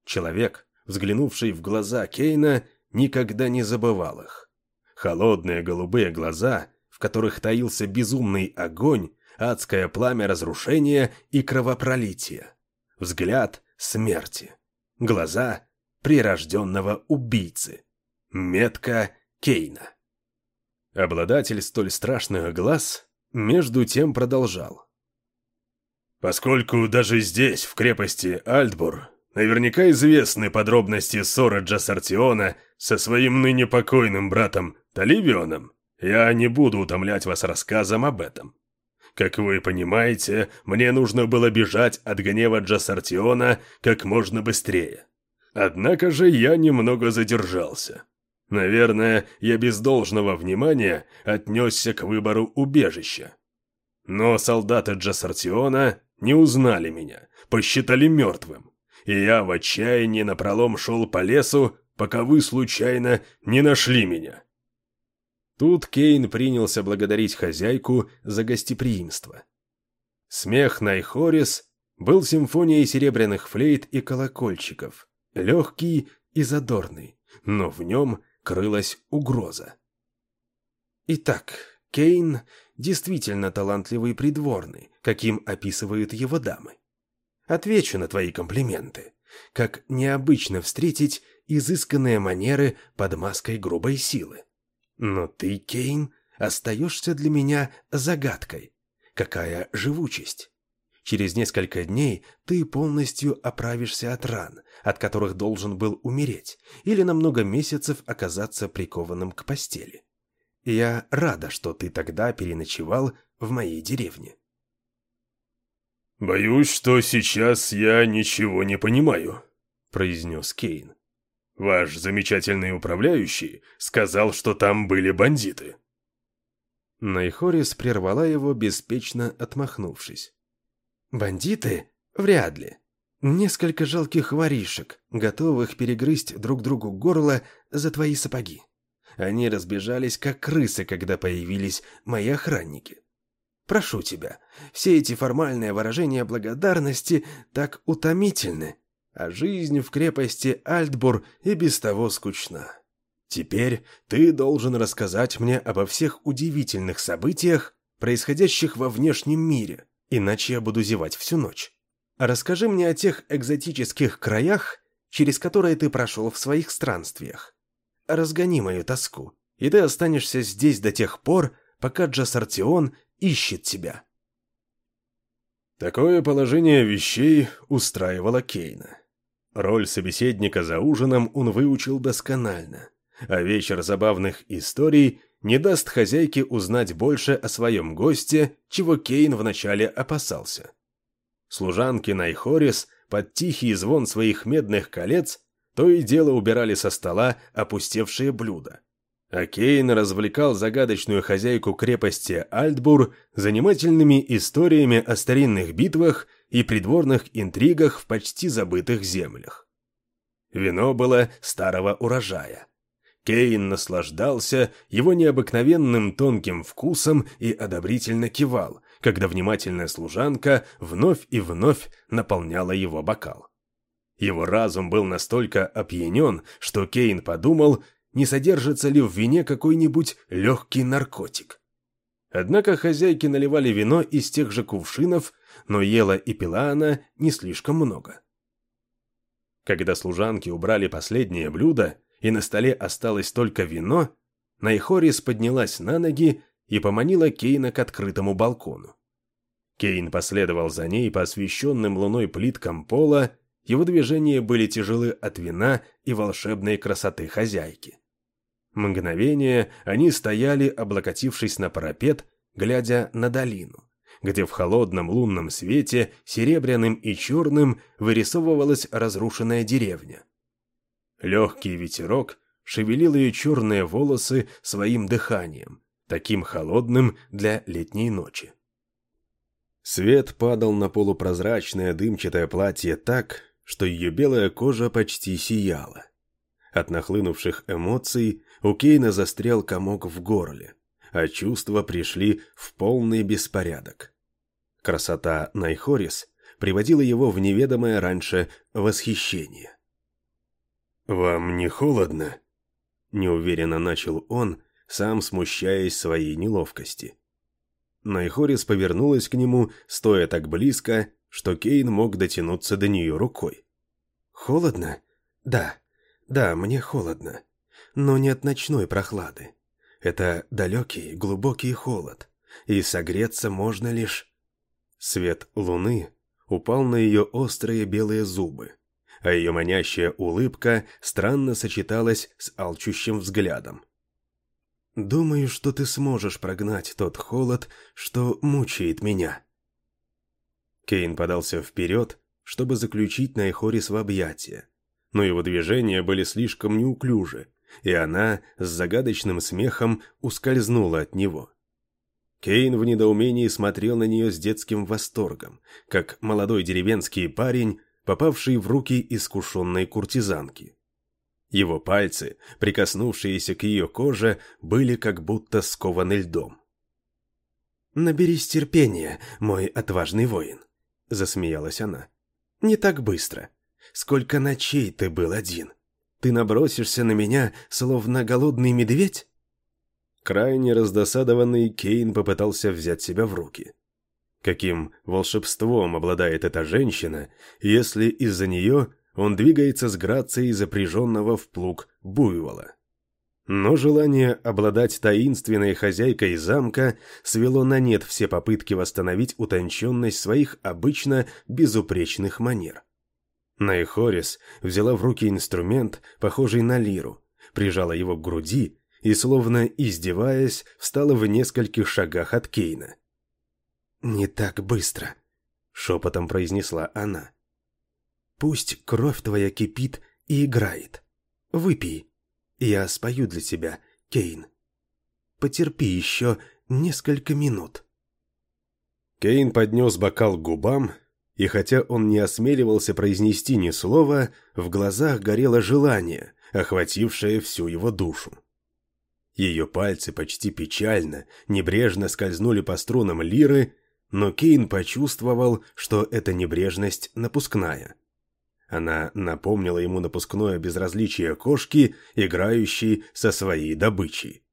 Человек, взглянувший в глаза Кейна, никогда не забывал их. Холодные голубые глаза, в которых таился безумный огонь, адское пламя разрушения и кровопролития. Взгляд смерти. Глаза прирожденного убийцы. Метка Кейна. Обладатель столь страшных глаз между тем продолжал. Поскольку даже здесь, в крепости Альтбур, наверняка известны подробности ссоры Джассартиона со своим ныне покойным братом Таливионом, я не буду утомлять вас рассказом об этом. Как вы понимаете, мне нужно было бежать от гнева Джассартиона как можно быстрее. Однако же я немного задержался. Наверное, я без должного внимания отнесся к выбору убежища. Но солдаты Джассартиона не узнали меня, посчитали мертвым, и я в отчаянии напролом шел по лесу, пока вы случайно не нашли меня. Тут Кейн принялся благодарить хозяйку за гостеприимство. Смех Найхорис был симфонией серебряных флейт и колокольчиков, легкий и задорный, но в нем крылась угроза. Итак, Кейн действительно талантливый придворный, каким описывают его дамы. Отвечу на твои комплименты. Как необычно встретить изысканные манеры под маской грубой силы. Но ты, Кейн, остаешься для меня загадкой. Какая живучесть! Через несколько дней ты полностью оправишься от ран, от которых должен был умереть, или на много месяцев оказаться прикованным к постели. Я рада, что ты тогда переночевал в моей деревне. «Боюсь, что сейчас я ничего не понимаю», — произнес Кейн. Ваш замечательный управляющий сказал, что там были бандиты». Найхорис прервала его, беспечно отмахнувшись. «Бандиты? Вряд ли. Несколько жалких воришек, готовых перегрызть друг другу горло за твои сапоги. Они разбежались, как крысы, когда появились мои охранники. Прошу тебя, все эти формальные выражения благодарности так утомительны а жизнь в крепости Альтбур и без того скучна. Теперь ты должен рассказать мне обо всех удивительных событиях, происходящих во внешнем мире, иначе я буду зевать всю ночь. Расскажи мне о тех экзотических краях, через которые ты прошел в своих странствиях. Разгони мою тоску, и ты останешься здесь до тех пор, пока Джасартион ищет тебя». Такое положение вещей устраивало Кейна. Роль собеседника за ужином он выучил досконально, а вечер забавных историй не даст хозяйке узнать больше о своем госте, чего Кейн вначале опасался. Служанки Найхорис под тихий звон своих медных колец то и дело убирали со стола опустевшие блюда. А Кейн развлекал загадочную хозяйку крепости Альтбур занимательными историями о старинных битвах и придворных интригах в почти забытых землях. Вино было старого урожая. Кейн наслаждался его необыкновенным тонким вкусом и одобрительно кивал, когда внимательная служанка вновь и вновь наполняла его бокал. Его разум был настолько опьянен, что Кейн подумал, не содержится ли в вине какой-нибудь легкий наркотик. Однако хозяйки наливали вино из тех же кувшинов, но ела и пила она не слишком много. Когда служанки убрали последнее блюдо, и на столе осталось только вино, Найхорис поднялась на ноги и поманила Кейна к открытому балкону. Кейн последовал за ней по освещенным луной плиткам пола его движения были тяжелы от вина и волшебной красоты хозяйки. Мгновение они стояли, облокотившись на парапет, глядя на долину, где в холодном лунном свете, серебряным и черным, вырисовывалась разрушенная деревня. Легкий ветерок шевелил ее черные волосы своим дыханием, таким холодным для летней ночи. Свет падал на полупрозрачное дымчатое платье так, что ее белая кожа почти сияла. От нахлынувших эмоций у Кейна застрял комок в горле, а чувства пришли в полный беспорядок. Красота Найхорис приводила его в неведомое раньше восхищение. «Вам не холодно?» – неуверенно начал он, сам смущаясь своей неловкости. Найхорис повернулась к нему, стоя так близко, что Кейн мог дотянуться до нее рукой. «Холодно? Да, да, мне холодно. Но не от ночной прохлады. Это далекий, глубокий холод, и согреться можно лишь...» Свет луны упал на ее острые белые зубы, а ее манящая улыбка странно сочеталась с алчущим взглядом. «Думаю, что ты сможешь прогнать тот холод, что мучает меня», Кейн подался вперед, чтобы заключить Найхорис в объятия. Но его движения были слишком неуклюжи, и она с загадочным смехом ускользнула от него. Кейн в недоумении смотрел на нее с детским восторгом, как молодой деревенский парень, попавший в руки искушенной куртизанки. Его пальцы, прикоснувшиеся к ее коже, были как будто скованы льдом. «Наберись терпения, мой отважный воин», засмеялась она. «Не так быстро. Сколько ночей ты был один? Ты набросишься на меня, словно голодный медведь?» Крайне раздосадованный Кейн попытался взять себя в руки. Каким волшебством обладает эта женщина, если из-за нее он двигается с грацией запряженного в плуг буйвола? Но желание обладать таинственной хозяйкой замка свело на нет все попытки восстановить утонченность своих обычно безупречных манер. Найхорис взяла в руки инструмент, похожий на лиру, прижала его к груди и, словно издеваясь, встала в нескольких шагах от Кейна. «Не так быстро», — шепотом произнесла она. «Пусть кровь твоя кипит и играет. Выпей». Я спою для тебя, Кейн. Потерпи еще несколько минут». Кейн поднес бокал к губам, и хотя он не осмеливался произнести ни слова, в глазах горело желание, охватившее всю его душу. Ее пальцы почти печально, небрежно скользнули по струнам лиры, но Кейн почувствовал, что эта небрежность напускная. Она напомнила ему напускное безразличие кошки, играющей со своей добычей.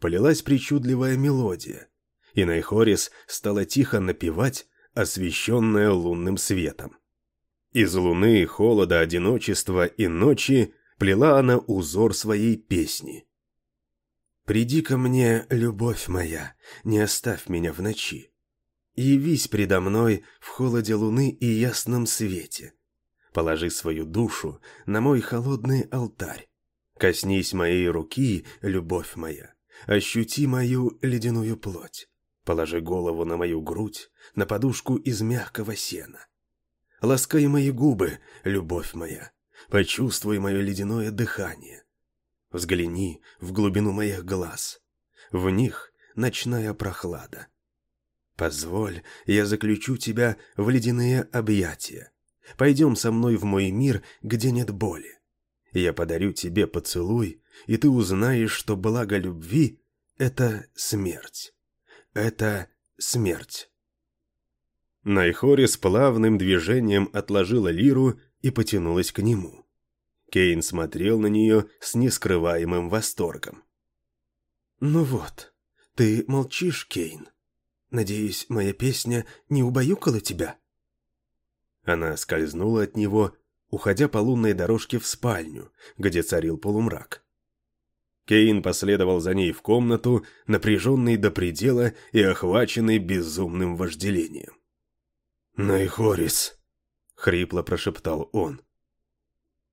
Полилась причудливая мелодия, и Найхорис стала тихо напевать, освещенная лунным светом. Из луны, холода, одиночества и ночи плела она узор своей песни. «Приди ко мне, любовь моя, не оставь меня в ночи. Явись предо мной в холоде луны и ясном свете. Положи свою душу на мой холодный алтарь. Коснись моей руки, любовь моя. Ощути мою ледяную плоть. Положи голову на мою грудь, на подушку из мягкого сена. Ласкай мои губы, любовь моя. Почувствуй мое ледяное дыхание. Взгляни в глубину моих глаз. В них ночная прохлада. Позволь, я заключу тебя в ледяные объятия. Пойдем со мной в мой мир, где нет боли. Я подарю тебе поцелуй, и ты узнаешь, что благо любви — это смерть. Это смерть. Найхорис плавным движением отложила лиру и потянулась к нему. Кейн смотрел на нее с нескрываемым восторгом. «Ну вот, ты молчишь, Кейн. Надеюсь, моя песня не убаюкала тебя?» Она скользнула от него, уходя по лунной дорожке в спальню, где царил полумрак. Кейн последовал за ней в комнату, напряженный до предела и охваченный безумным вожделением. «Найхорис!» — хрипло прошептал он.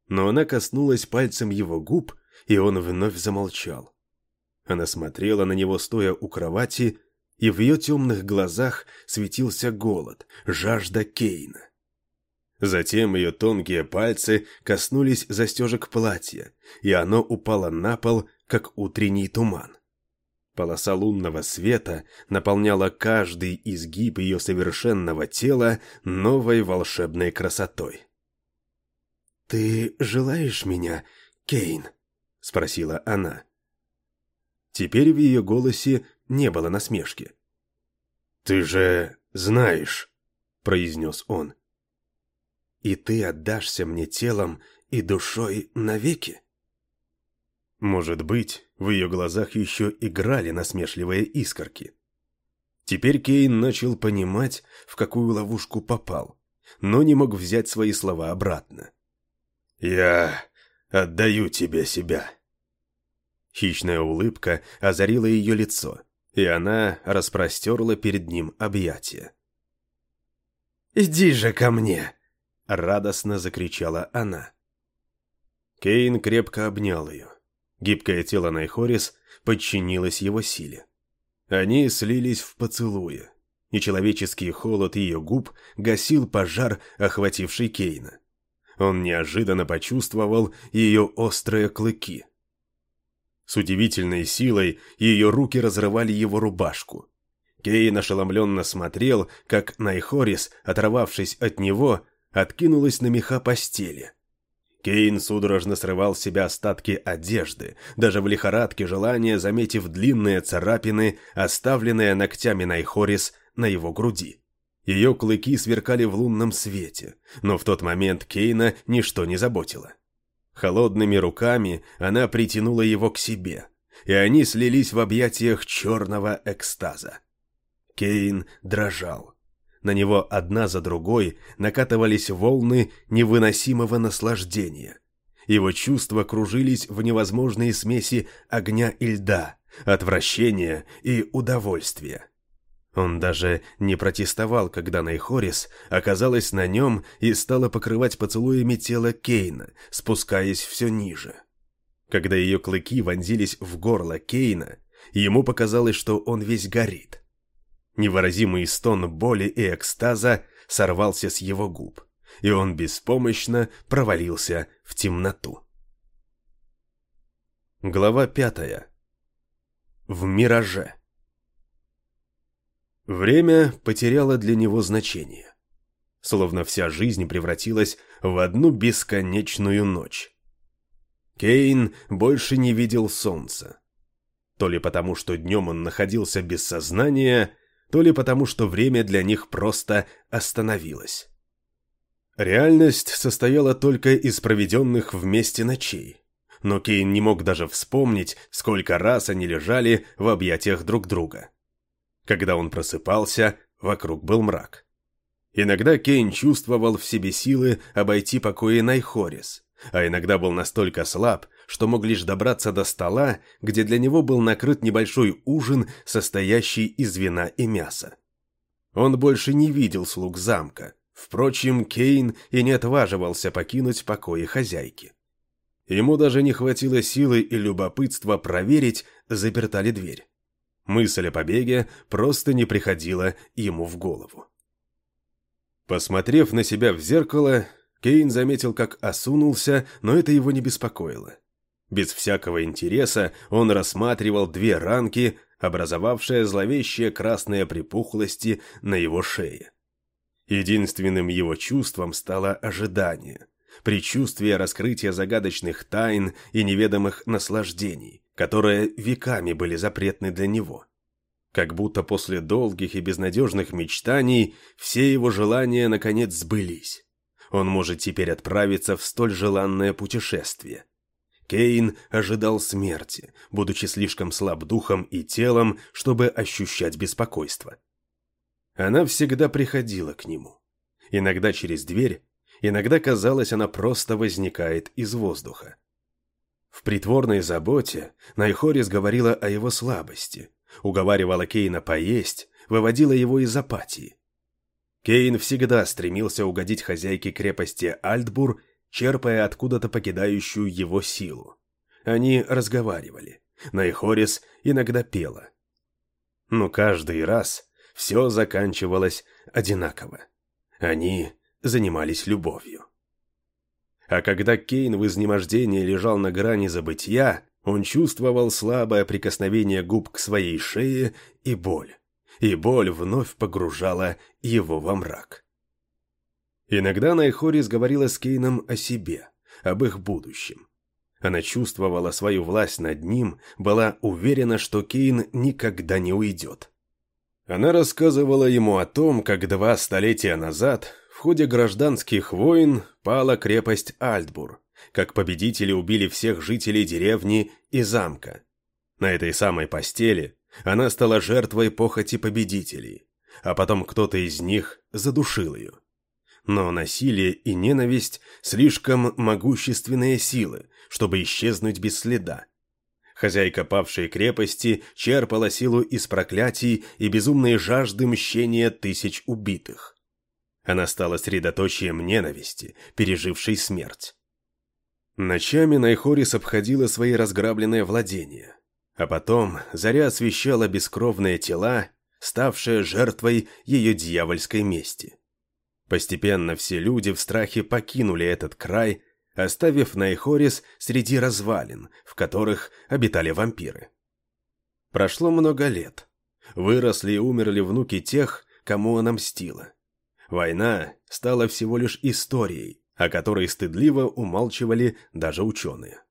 Но она коснулась пальцем его губ, и он вновь замолчал. Она смотрела на него, стоя у кровати, и в ее темных глазах светился голод, жажда Кейна. Затем ее тонкие пальцы коснулись застежек платья, и оно упало на пол, как утренний туман. Полоса лунного света наполняла каждый изгиб ее совершенного тела новой волшебной красотой. «Ты желаешь меня, Кейн?» — спросила она. Теперь в ее голосе не было насмешки. «Ты же знаешь», — произнес он. «И ты отдашься мне телом и душой навеки?» Может быть, в ее глазах еще играли насмешливые искорки. Теперь Кейн начал понимать, в какую ловушку попал, но не мог взять свои слова обратно. «Я отдаю тебе себя». Хищная улыбка озарила ее лицо, и она распростерла перед ним объятия. «Иди же ко мне!» — радостно закричала она. Кейн крепко обнял ее. Гибкое тело Найхорис подчинилось его силе. Они слились в поцелуе. Нечеловеческий холод ее губ гасил пожар, охвативший Кейна. Он неожиданно почувствовал ее острые клыки. С удивительной силой ее руки разрывали его рубашку. Кейн ошеломленно смотрел, как Найхорис, оторвавшись от него, откинулась на меха постели. Кейн судорожно срывал с себя остатки одежды, даже в лихорадке желания заметив длинные царапины, оставленные ногтями Найхорис на его груди. Ее клыки сверкали в лунном свете, но в тот момент Кейна ничто не заботило. Холодными руками она притянула его к себе, и они слились в объятиях черного экстаза. Кейн дрожал. На него одна за другой накатывались волны невыносимого наслаждения. Его чувства кружились в невозможной смеси огня и льда, отвращения и удовольствия. Он даже не протестовал, когда Найхорис оказалась на нем и стала покрывать поцелуями тело Кейна, спускаясь все ниже. Когда ее клыки вонзились в горло Кейна, ему показалось, что он весь горит. Невыразимый стон боли и экстаза сорвался с его губ, и он беспомощно провалился в темноту. Глава пятая. В мираже. Время потеряло для него значение. Словно вся жизнь превратилась в одну бесконечную ночь. Кейн больше не видел солнца. То ли потому, что днем он находился без сознания, то ли потому, что время для них просто остановилось. Реальность состояла только из проведенных вместе ночей, но Кейн не мог даже вспомнить, сколько раз они лежали в объятиях друг друга. Когда он просыпался, вокруг был мрак. Иногда Кейн чувствовал в себе силы обойти покои Найхорис, а иногда был настолько слаб, что мог лишь добраться до стола, где для него был накрыт небольшой ужин, состоящий из вина и мяса. Он больше не видел слуг замка. Впрочем, Кейн и не отваживался покинуть покои хозяйки. Ему даже не хватило силы и любопытства проверить, заперта ли дверь. Мысль о побеге просто не приходила ему в голову. Посмотрев на себя в зеркало, Кейн заметил, как осунулся, но это его не беспокоило. Без всякого интереса он рассматривал две ранки, образовавшие зловещие красные припухлости на его шее. Единственным его чувством стало ожидание, предчувствие раскрытия загадочных тайн и неведомых наслаждений, которые веками были запретны для него. Как будто после долгих и безнадежных мечтаний все его желания наконец сбылись. Он может теперь отправиться в столь желанное путешествие. Кейн ожидал смерти, будучи слишком слаб духом и телом, чтобы ощущать беспокойство. Она всегда приходила к нему. Иногда через дверь, иногда, казалось, она просто возникает из воздуха. В притворной заботе Найхорис говорила о его слабости, уговаривала Кейна поесть, выводила его из апатии. Кейн всегда стремился угодить хозяйке крепости Альтбур черпая откуда-то покидающую его силу. Они разговаривали. Найхорис иногда пела. Но каждый раз все заканчивалось одинаково. Они занимались любовью. А когда Кейн в изнемождении лежал на грани забытья, он чувствовал слабое прикосновение губ к своей шее и боль. И боль вновь погружала его во мрак. Иногда Найхорис говорила с Кейном о себе, об их будущем. Она чувствовала свою власть над ним, была уверена, что Кейн никогда не уйдет. Она рассказывала ему о том, как два столетия назад ходе гражданских войн пала крепость Альтбур, как победители убили всех жителей деревни и замка. На этой самой постели она стала жертвой похоти победителей, а потом кто-то из них задушил ее но насилие и ненависть – слишком могущественные силы, чтобы исчезнуть без следа. Хозяйка павшей крепости черпала силу из проклятий и безумной жажды мщения тысяч убитых. Она стала средоточием ненависти, пережившей смерть. Ночами Найхорис обходила свои разграбленные владения, а потом заря освещала бескровные тела, ставшие жертвой ее дьявольской мести. Постепенно все люди в страхе покинули этот край, оставив Найхорис среди развалин, в которых обитали вампиры. Прошло много лет. Выросли и умерли внуки тех, кому она мстила. Война стала всего лишь историей, о которой стыдливо умалчивали даже ученые.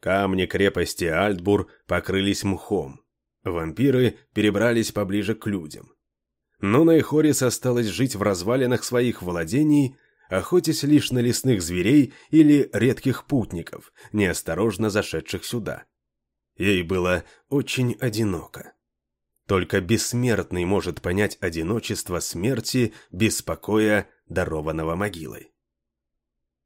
Камни крепости Альтбур покрылись мхом. Вампиры перебрались поближе к людям но Найхорис осталось жить в развалинах своих владений, охотясь лишь на лесных зверей или редких путников, неосторожно зашедших сюда. Ей было очень одиноко. Только бессмертный может понять одиночество смерти без покоя, дарованного могилой.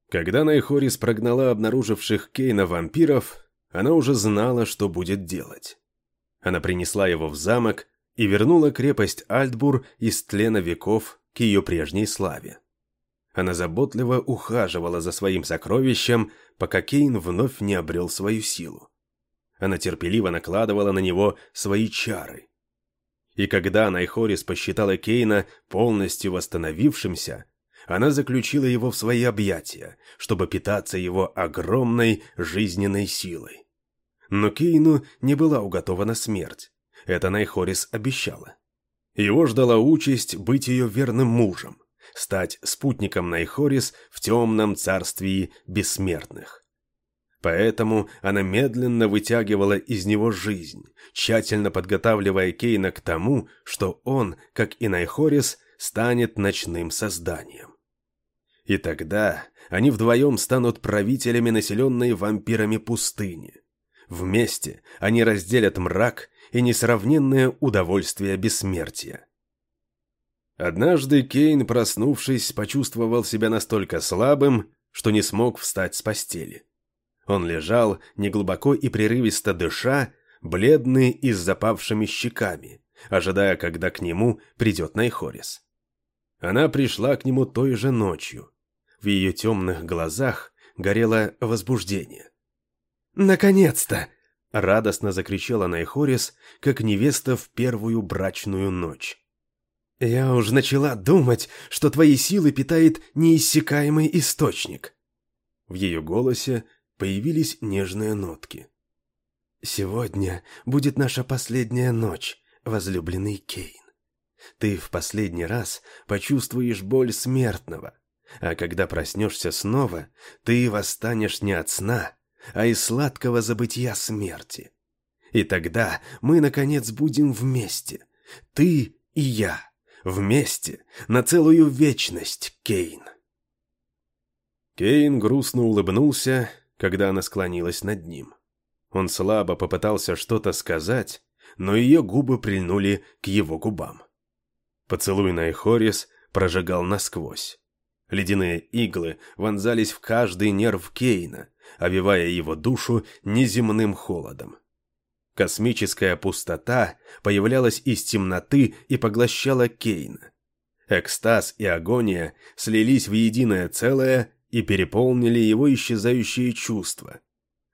Когда Найхорис прогнала обнаруживших Кейна вампиров, она уже знала, что будет делать. Она принесла его в замок, и вернула крепость Альтбур из тлена веков к ее прежней славе. Она заботливо ухаживала за своим сокровищем, пока Кейн вновь не обрел свою силу. Она терпеливо накладывала на него свои чары. И когда Найхорис посчитала Кейна полностью восстановившимся, она заключила его в свои объятия, чтобы питаться его огромной жизненной силой. Но Кейну не была уготована смерть. Это Найхорис обещала. Его ждала участь быть ее верным мужем, стать спутником Найхорис в темном царстве бессмертных. Поэтому она медленно вытягивала из него жизнь, тщательно подготавливая Кейна к тому, что он, как и Найхорис, станет ночным созданием. И тогда они вдвоем станут правителями населенной вампирами пустыни. Вместе они разделят мрак и несравненное удовольствие бессмертия. Однажды Кейн, проснувшись, почувствовал себя настолько слабым, что не смог встать с постели. Он лежал, неглубоко и прерывисто дыша, бледный и с запавшими щеками, ожидая, когда к нему придет Найхорис. Она пришла к нему той же ночью. В ее темных глазах горело возбуждение. «Наконец-то!» Радостно закричала Найхорис, как невеста в первую брачную ночь. «Я уж начала думать, что твои силы питает неиссякаемый источник». В ее голосе появились нежные нотки. «Сегодня будет наша последняя ночь, возлюбленный Кейн. Ты в последний раз почувствуешь боль смертного, а когда проснешься снова, ты восстанешь не от сна, а из сладкого забытия смерти. И тогда мы, наконец, будем вместе, ты и я, вместе, на целую вечность, Кейн. Кейн грустно улыбнулся, когда она склонилась над ним. Он слабо попытался что-то сказать, но ее губы прильнули к его губам. Поцелуй на Эхорис прожигал насквозь. Ледяные иглы вонзались в каждый нерв Кейна, обивая его душу неземным холодом. Космическая пустота появлялась из темноты и поглощала Кейна. Экстаз и агония слились в единое целое и переполнили его исчезающие чувства.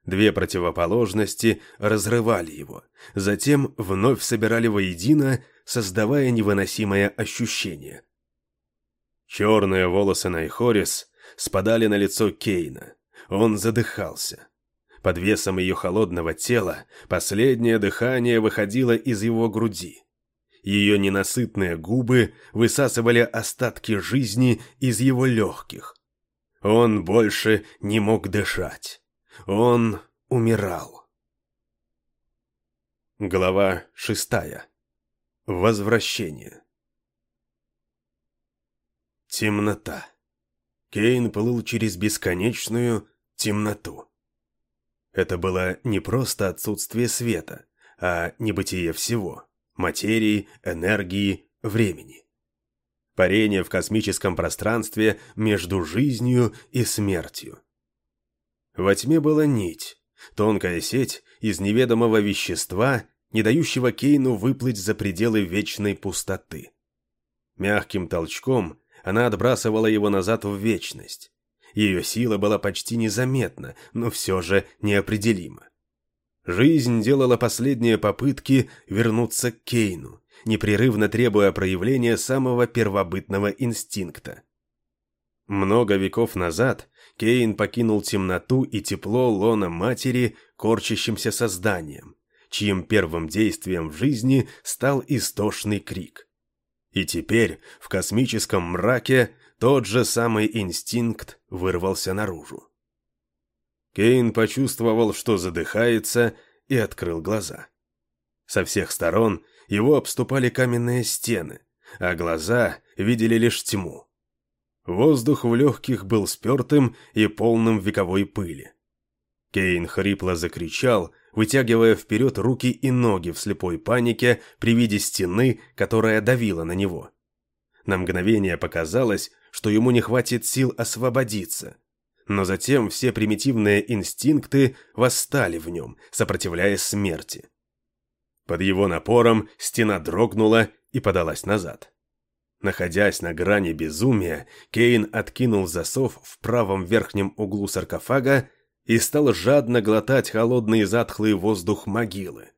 Две противоположности разрывали его, затем вновь собирали воедино, создавая невыносимое ощущение. Черные волосы Найхорис спадали на лицо Кейна. Он задыхался. Под весом ее холодного тела последнее дыхание выходило из его груди. Ее ненасытные губы высасывали остатки жизни из его легких. Он больше не мог дышать. Он умирал. Глава шестая. Возвращение. Темнота. Кейн плыл через бесконечную темноту. Это было не просто отсутствие света, а небытие всего – материи, энергии, времени. Парение в космическом пространстве между жизнью и смертью. Во тьме была нить, тонкая сеть из неведомого вещества, не дающего Кейну выплыть за пределы вечной пустоты. Мягким толчком она отбрасывала его назад в вечность, ее сила была почти незаметна, но все же неопределима. Жизнь делала последние попытки вернуться к Кейну, непрерывно требуя проявления самого первобытного инстинкта. Много веков назад Кейн покинул темноту и тепло лона матери корчащимся созданием, чьим первым действием в жизни стал истошный крик. И теперь, в космическом мраке, тот же самый инстинкт вырвался наружу. Кейн почувствовал, что задыхается, и открыл глаза. Со всех сторон его обступали каменные стены, а глаза видели лишь тьму. Воздух в легких был спертым и полным вековой пыли. Кейн хрипло закричал, вытягивая вперед руки и ноги в слепой панике при виде стены, которая давила на него. На мгновение показалось, что ему не хватит сил освободиться. Но затем все примитивные инстинкты восстали в нем, сопротивляясь смерти. Под его напором стена дрогнула и подалась назад. Находясь на грани безумия, Кейн откинул засов в правом верхнем углу саркофага и стал жадно глотать холодный затхлый воздух могилы.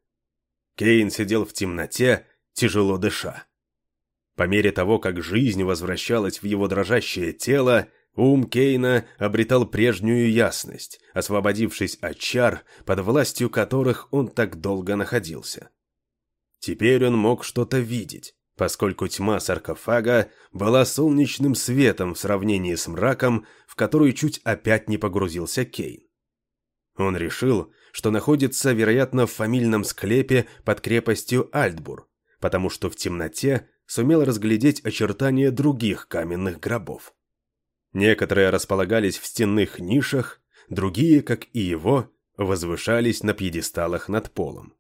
Кейн сидел в темноте, тяжело дыша. По мере того, как жизнь возвращалась в его дрожащее тело, ум Кейна обретал прежнюю ясность, освободившись от чар, под властью которых он так долго находился. Теперь он мог что-то видеть, поскольку тьма саркофага была солнечным светом в сравнении с мраком, в который чуть опять не погрузился Кейн. Он решил, что находится, вероятно, в фамильном склепе под крепостью Альтбур, потому что в темноте сумел разглядеть очертания других каменных гробов. Некоторые располагались в стенных нишах, другие, как и его, возвышались на пьедесталах над полом.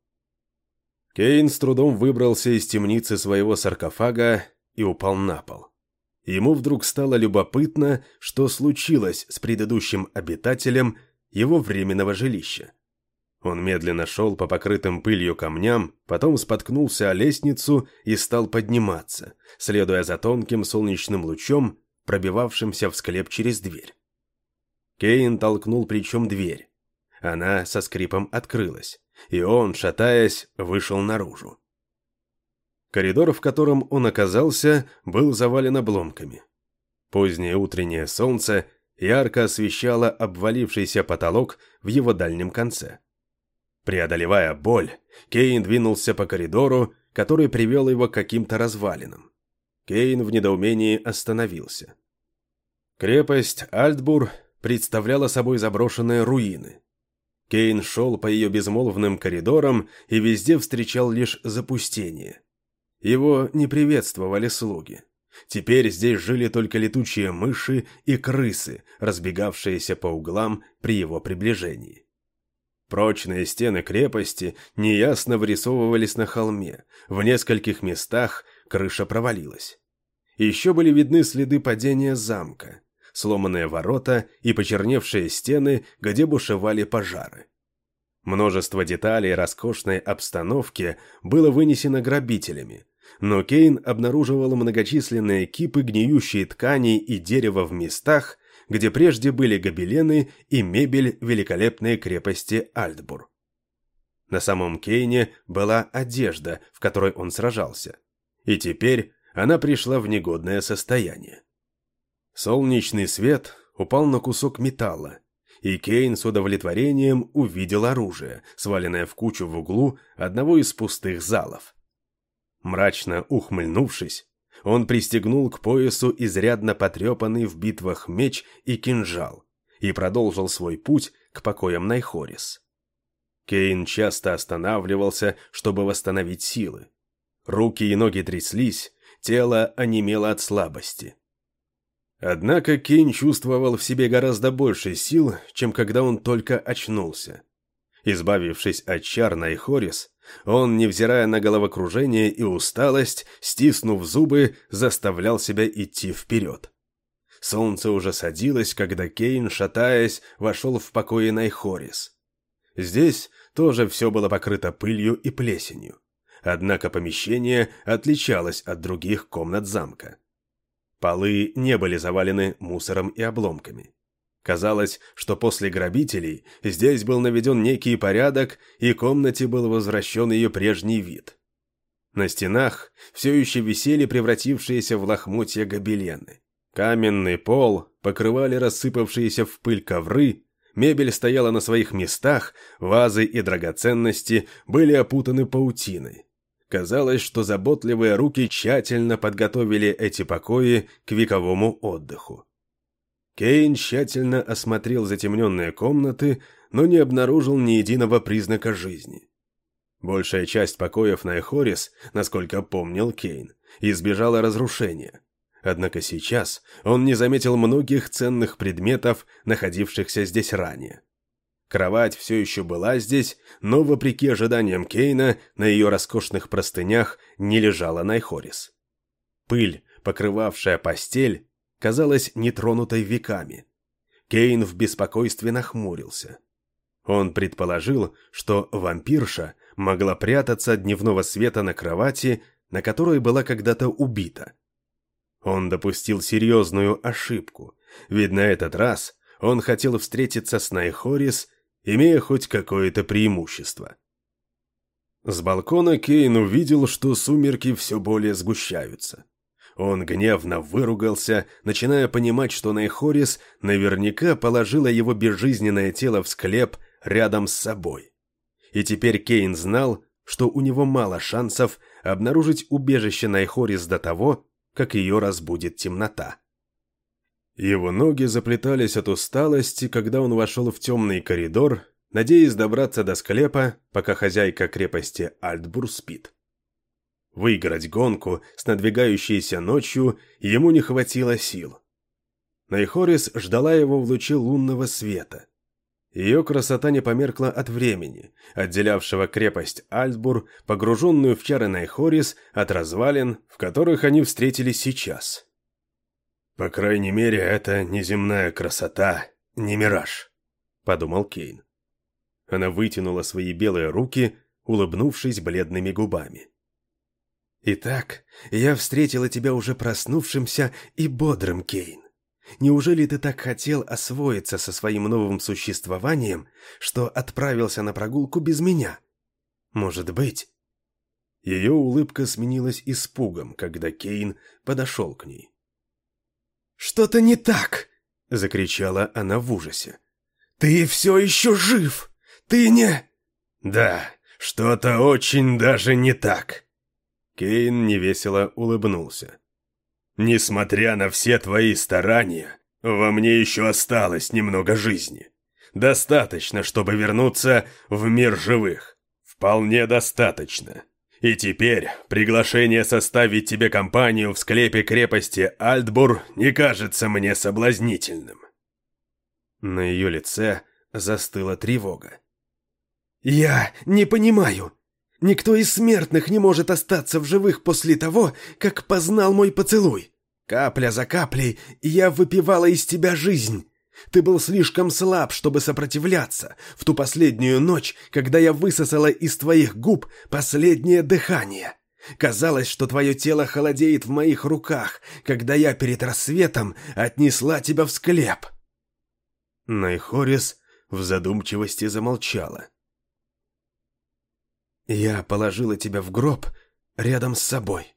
Кейн с трудом выбрался из темницы своего саркофага и упал на пол. Ему вдруг стало любопытно, что случилось с предыдущим обитателем его временного жилища. Он медленно шел по покрытым пылью камням, потом споткнулся о лестницу и стал подниматься, следуя за тонким солнечным лучом, пробивавшимся в склеп через дверь. Кейн толкнул плечом дверь. Она со скрипом открылась, и он, шатаясь, вышел наружу. Коридор, в котором он оказался, был завален обломками. Позднее утреннее солнце ярко освещала обвалившийся потолок в его дальнем конце. Преодолевая боль, Кейн двинулся по коридору, который привел его к каким-то развалинам. Кейн в недоумении остановился. Крепость Альтбур представляла собой заброшенные руины. Кейн шел по ее безмолвным коридорам и везде встречал лишь запустение. Его не приветствовали слуги. Теперь здесь жили только летучие мыши и крысы, разбегавшиеся по углам при его приближении. Прочные стены крепости неясно вырисовывались на холме, в нескольких местах крыша провалилась. Еще были видны следы падения замка, сломанные ворота и почерневшие стены, где бушевали пожары. Множество деталей роскошной обстановки было вынесено грабителями, но Кейн обнаруживал многочисленные кипы гниющей ткани и дерева в местах, где прежде были гобелены и мебель великолепной крепости Альтбур. На самом Кейне была одежда, в которой он сражался, и теперь она пришла в негодное состояние. Солнечный свет упал на кусок металла, и Кейн с удовлетворением увидел оружие, сваленное в кучу в углу одного из пустых залов. Мрачно ухмыльнувшись, он пристегнул к поясу изрядно потрепанный в битвах меч и кинжал и продолжил свой путь к покоям Найхорис. Кейн часто останавливался, чтобы восстановить силы. Руки и ноги тряслись, тело онемело от слабости. Однако Кейн чувствовал в себе гораздо больше сил, чем когда он только очнулся. Избавившись от чар Найхорис, он, невзирая на головокружение и усталость, стиснув зубы, заставлял себя идти вперед. Солнце уже садилось, когда Кейн, шатаясь, вошел в покои Найхорис. Здесь тоже все было покрыто пылью и плесенью. Однако помещение отличалось от других комнат замка. Полы не были завалены мусором и обломками. Казалось, что после грабителей здесь был наведен некий порядок, и комнате был возвращен ее прежний вид. На стенах все еще висели превратившиеся в лохмотья гобелены. Каменный пол покрывали рассыпавшиеся в пыль ковры, мебель стояла на своих местах, вазы и драгоценности были опутаны паутиной. Казалось, что заботливые руки тщательно подготовили эти покои к вековому отдыху. Кейн тщательно осмотрел затемненные комнаты, но не обнаружил ни единого признака жизни. Большая часть покоев на Эхорис, насколько помнил Кейн, избежала разрушения. Однако сейчас он не заметил многих ценных предметов, находившихся здесь ранее. Кровать все еще была здесь, но, вопреки ожиданиям Кейна, на ее роскошных простынях не лежала Найхорис. Пыль, покрывавшая постель, казалась нетронутой веками. Кейн в беспокойстве нахмурился. Он предположил, что вампирша могла прятаться от дневного света на кровати, на которой была когда-то убита. Он допустил серьезную ошибку, ведь на этот раз он хотел встретиться с Найхорис, имея хоть какое-то преимущество. С балкона Кейн увидел, что сумерки все более сгущаются. Он гневно выругался, начиная понимать, что Найхорис наверняка положила его безжизненное тело в склеп рядом с собой. И теперь Кейн знал, что у него мало шансов обнаружить убежище Найхорис до того, как ее разбудит темнота. Его ноги заплетались от усталости, когда он вошел в темный коридор, надеясь добраться до склепа, пока хозяйка крепости Альтбур спит. Выиграть гонку с надвигающейся ночью ему не хватило сил. Найхорис ждала его в луче лунного света. Ее красота не померкла от времени, отделявшего крепость Альтбур, погруженную в чары Найхорис, от развалин, в которых они встретились сейчас. «По крайней мере, это неземная красота, не мираж», — подумал Кейн. Она вытянула свои белые руки, улыбнувшись бледными губами. «Итак, я встретила тебя уже проснувшимся и бодрым, Кейн. Неужели ты так хотел освоиться со своим новым существованием, что отправился на прогулку без меня? Может быть...» Ее улыбка сменилась испугом, когда Кейн подошел к ней. «Что-то не так!» — закричала она в ужасе. «Ты все еще жив! Ты не...» «Да, что-то очень даже не так!» Кейн невесело улыбнулся. «Несмотря на все твои старания, во мне еще осталось немного жизни. Достаточно, чтобы вернуться в мир живых. Вполне достаточно. И теперь приглашение составить тебе компанию в склепе крепости Альтбур не кажется мне соблазнительным. На ее лице застыла тревога. «Я не понимаю. Никто из смертных не может остаться в живых после того, как познал мой поцелуй. Капля за каплей я выпивала из тебя жизнь. Ты был слишком слаб, чтобы сопротивляться в ту последнюю ночь, когда я высосала из твоих губ последнее дыхание. Казалось, что твое тело холодеет в моих руках, когда я перед рассветом отнесла тебя в склеп. Найхорис в задумчивости замолчала. Я положила тебя в гроб рядом с собой.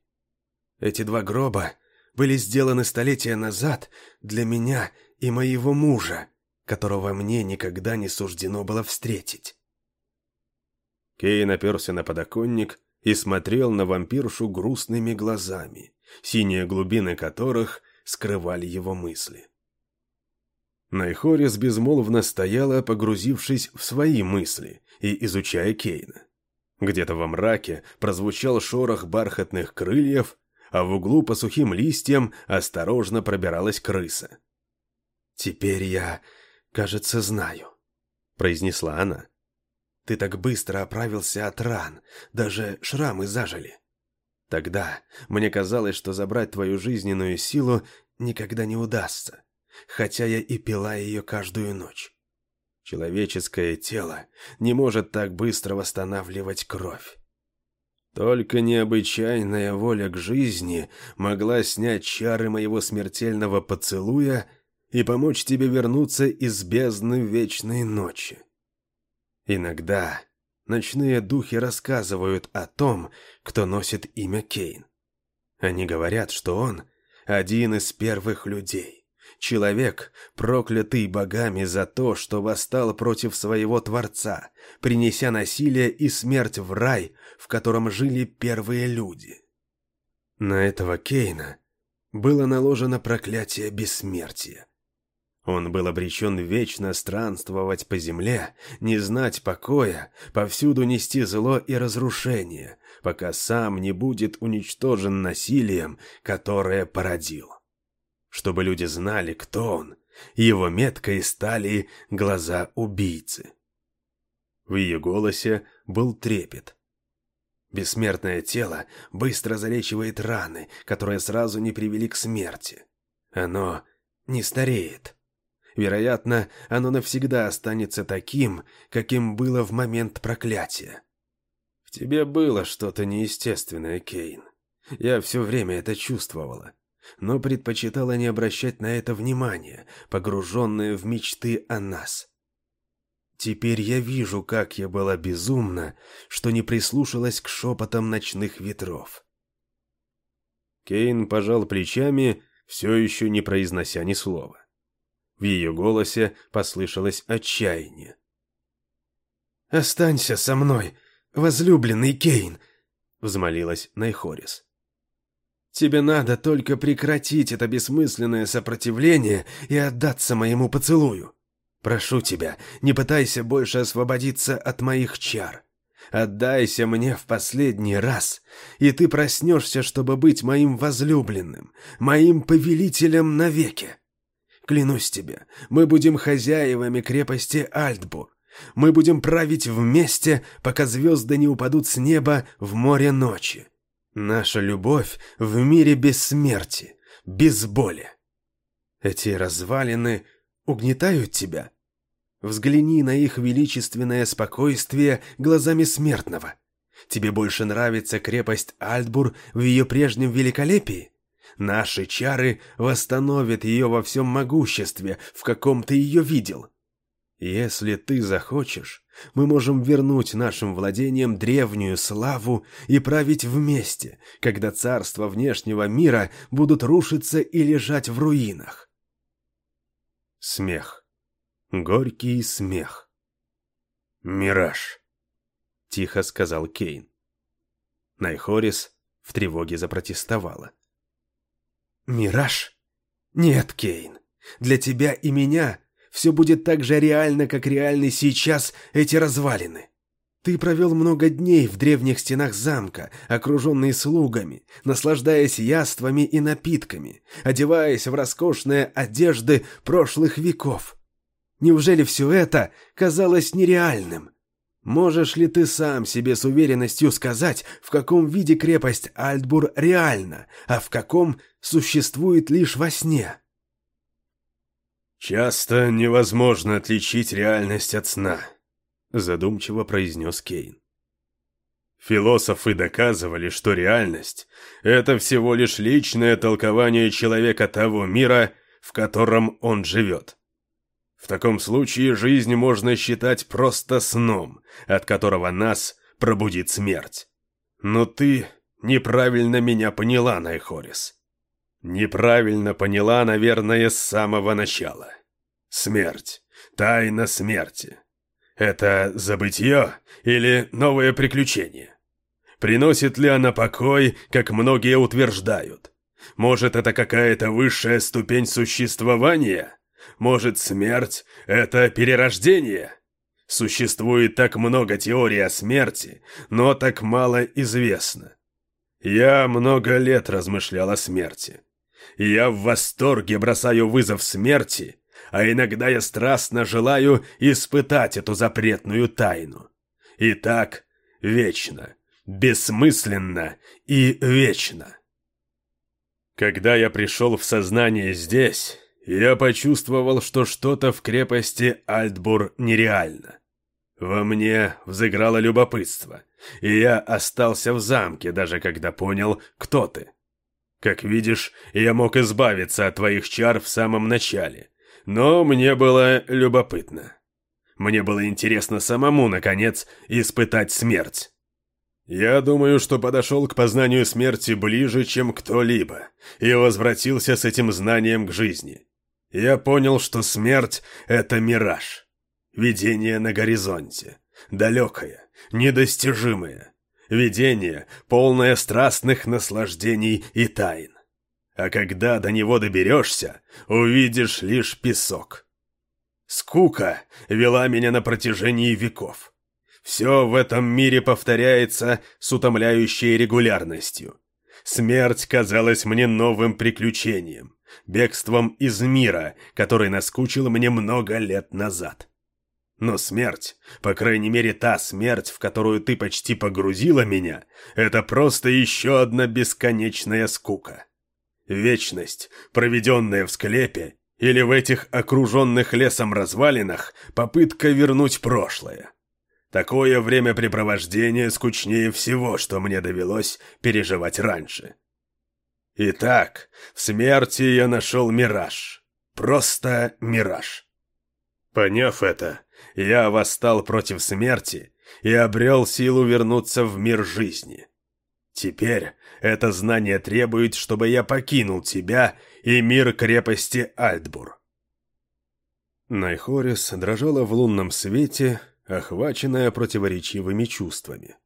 Эти два гроба были сделаны столетия назад для меня и моего мужа, которого мне никогда не суждено было встретить. Кей наперся на подоконник и смотрел на вампиршу грустными глазами, синие глубины которых скрывали его мысли. Найхорис безмолвно стояла, погрузившись в свои мысли и изучая Кейна. Где-то во мраке прозвучал шорох бархатных крыльев, а в углу по сухим листьям осторожно пробиралась крыса. «Теперь я, кажется, знаю», — произнесла она. «Ты так быстро оправился от ран, даже шрамы зажили. Тогда мне казалось, что забрать твою жизненную силу никогда не удастся, хотя я и пила ее каждую ночь. Человеческое тело не может так быстро восстанавливать кровь. Только необычайная воля к жизни могла снять чары моего смертельного поцелуя и помочь тебе вернуться из бездны вечной ночи. Иногда ночные духи рассказывают о том, кто носит имя Кейн. Они говорят, что он один из первых людей. Человек, проклятый богами за то, что восстал против своего Творца, принеся насилие и смерть в рай, в котором жили первые люди. На этого Кейна было наложено проклятие бессмертия. Он был обречен вечно странствовать по земле, не знать покоя, повсюду нести зло и разрушение, пока сам не будет уничтожен насилием, которое породил. Чтобы люди знали, кто он, его меткой стали глаза убийцы. В ее голосе был трепет. Бессмертное тело быстро залечивает раны, которые сразу не привели к смерти. Оно не стареет. Вероятно, оно навсегда останется таким, каким было в момент проклятия. В тебе было что-то неестественное, Кейн. Я все время это чувствовала, но предпочитала не обращать на это внимания, погруженная в мечты о нас. Теперь я вижу, как я была безумна, что не прислушалась к шепотам ночных ветров. Кейн пожал плечами, все еще не произнося ни слова. В ее голосе послышалось отчаяние. «Останься со мной, возлюбленный Кейн!» — взмолилась Найхорис. «Тебе надо только прекратить это бессмысленное сопротивление и отдаться моему поцелую. Прошу тебя, не пытайся больше освободиться от моих чар. Отдайся мне в последний раз, и ты проснешься, чтобы быть моим возлюбленным, моим повелителем навеки. Клянусь тебе, мы будем хозяевами крепости Альтбур. Мы будем править вместе, пока звезды не упадут с неба в море ночи. Наша любовь в мире без смерти, без боли. Эти развалины угнетают тебя? Взгляни на их величественное спокойствие глазами смертного. Тебе больше нравится крепость Альтбур в ее прежнем великолепии? Наши чары восстановят ее во всем могуществе, в каком ты ее видел. Если ты захочешь, мы можем вернуть нашим владениям древнюю славу и править вместе, когда царства внешнего мира будут рушиться и лежать в руинах. Смех. Горький смех. «Мираж», — тихо сказал Кейн. Найхорис в тревоге запротестовала. «Мираж? Нет, Кейн. Для тебя и меня все будет так же реально, как реальны сейчас эти развалины. Ты провел много дней в древних стенах замка, окруженный слугами, наслаждаясь яствами и напитками, одеваясь в роскошные одежды прошлых веков. Неужели все это казалось нереальным? Можешь ли ты сам себе с уверенностью сказать, в каком виде крепость Альтбур реальна, а в каком существует лишь во сне? Часто невозможно отличить реальность от сна, задумчиво произнес Кейн. Философы доказывали, что реальность – это всего лишь личное толкование человека того мира, в котором он живет. В таком случае жизнь можно считать просто сном, от которого нас пробудит смерть. Но ты неправильно меня поняла, Найхорис. Неправильно поняла, наверное, с самого начала. Смерть. Тайна смерти. Это забытье или новое приключение? Приносит ли она покой, как многие утверждают? Может, это какая-то высшая ступень существования? Может, смерть — это перерождение? Существует так много теорий о смерти, но так мало известно. Я много лет размышлял о смерти. Я в восторге бросаю вызов смерти а иногда я страстно желаю испытать эту запретную тайну. И так вечно, бессмысленно и вечно. Когда я пришел в сознание здесь, я почувствовал, что что-то в крепости Альтбур нереально. Во мне взыграло любопытство, и я остался в замке, даже когда понял, кто ты. Как видишь, я мог избавиться от твоих чар в самом начале, но мне было любопытно. Мне было интересно самому, наконец, испытать смерть. Я думаю, что подошел к познанию смерти ближе, чем кто-либо, и возвратился с этим знанием к жизни. Я понял, что смерть — это мираж. Видение на горизонте. Далекое, недостижимое. Видение, полное страстных наслаждений и тайн а когда до него доберешься, увидишь лишь песок. Скука вела меня на протяжении веков. Все в этом мире повторяется с утомляющей регулярностью. Смерть казалась мне новым приключением, бегством из мира, который наскучил мне много лет назад. Но смерть, по крайней мере та смерть, в которую ты почти погрузила меня, это просто еще одна бесконечная скука. Вечность, проведенная в склепе, или в этих окруженных лесом развалинах, попытка вернуть прошлое. Такое времяпрепровождение скучнее всего, что мне довелось переживать раньше. Итак, в смерти я нашел мираж. Просто мираж. Поняв это, я восстал против смерти и обрел силу вернуться в мир жизни. Теперь это знание требует, чтобы я покинул тебя и мир крепости Альтбур. Найхорис дрожала в лунном свете, охваченная противоречивыми чувствами.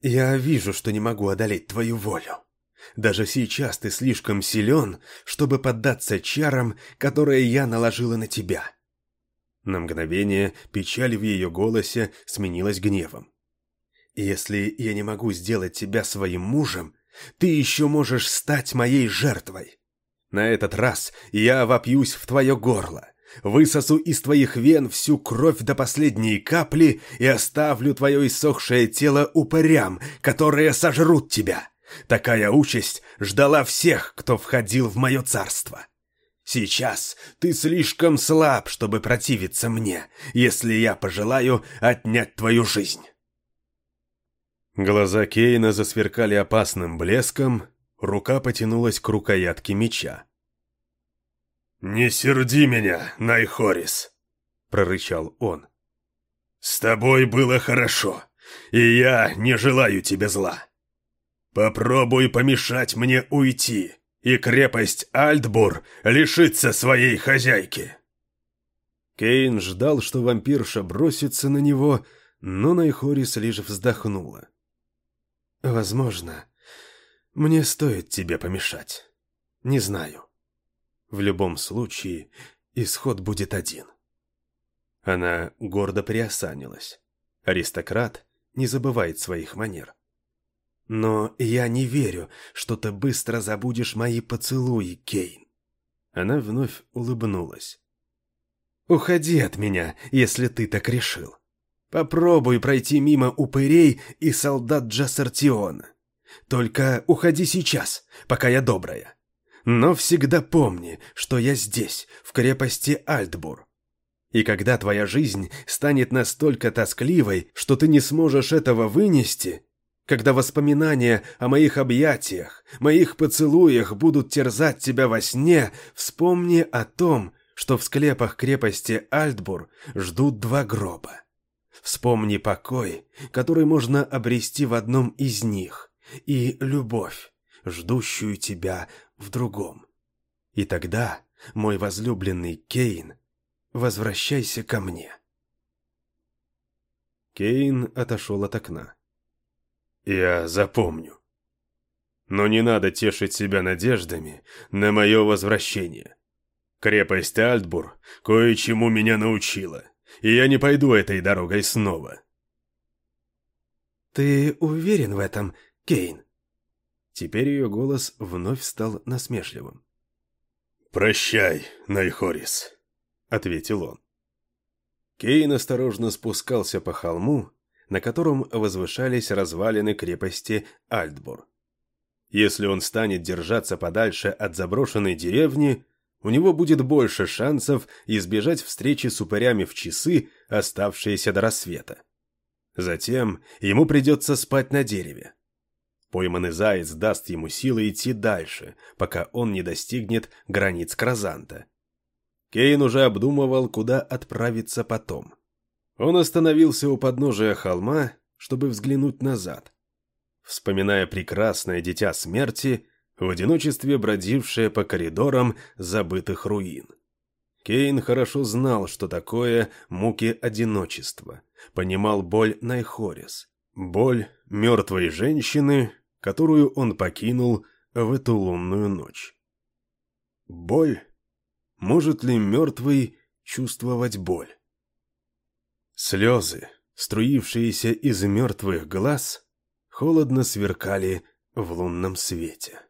«Я вижу, что не могу одолеть твою волю. Даже сейчас ты слишком силен, чтобы поддаться чарам, которые я наложила на тебя». На мгновение печаль в ее голосе сменилась гневом. Если я не могу сделать тебя своим мужем, ты еще можешь стать моей жертвой. На этот раз я вопьюсь в твое горло, высосу из твоих вен всю кровь до последней капли и оставлю твое иссохшее тело упырям, которые сожрут тебя. Такая участь ждала всех, кто входил в мое царство. Сейчас ты слишком слаб, чтобы противиться мне, если я пожелаю отнять твою жизнь. Глаза Кейна засверкали опасным блеском, рука потянулась к рукоятке меча. «Не серди меня, Найхорис!» — прорычал он. «С тобой было хорошо, и я не желаю тебе зла. Попробуй помешать мне уйти, и крепость Альтбур лишится своей хозяйки. Кейн ждал, что вампирша бросится на него, но Найхорис лишь вздохнула. «Возможно, мне стоит тебе помешать. Не знаю. В любом случае, исход будет один». Она гордо приосанилась. Аристократ не забывает своих манер. «Но я не верю, что ты быстро забудешь мои поцелуи, Кейн». Она вновь улыбнулась. «Уходи от меня, если ты так решил. Попробуй пройти мимо упырей и солдат Джассартиона. Только уходи сейчас, пока я добрая. Но всегда помни, что я здесь, в крепости Альтбур. И когда твоя жизнь станет настолько тоскливой, что ты не сможешь этого вынести, когда воспоминания о моих объятиях, моих поцелуях будут терзать тебя во сне, вспомни о том, что в склепах крепости Альтбур ждут два гроба. Вспомни покой, который можно обрести в одном из них, и любовь, ждущую тебя в другом. И тогда, мой возлюбленный Кейн, возвращайся ко мне. Кейн отошел от окна. Я запомню. Но не надо тешить себя надеждами на мое возвращение. Крепость Альтбур кое-чему меня научила, и я не пойду этой дорогой снова. «Ты уверен в этом, Кейн?» Теперь ее голос вновь стал насмешливым. «Прощай, Найхорис», — ответил он. Кейн осторожно спускался по холму, на котором возвышались развалины крепости Альтбур. Если он станет держаться подальше от заброшенной деревни, у него будет больше шансов избежать встречи с упырями в часы, оставшиеся до рассвета. Затем ему придется спать на дереве. Пойманный заяц даст ему силы идти дальше, пока он не достигнет границ Кразанта. Кейн уже обдумывал, куда отправиться потом. Он остановился у подножия холма, чтобы взглянуть назад. Вспоминая прекрасное дитя смерти, в одиночестве бродившее по коридорам забытых руин. Кейн хорошо знал, что такое муки одиночества, понимал боль Найхорис, боль мертвой женщины, которую он покинул в эту лунную ночь. Боль? Может ли мертвый чувствовать боль? Слезы, струившиеся из мертвых глаз, холодно сверкали в лунном свете.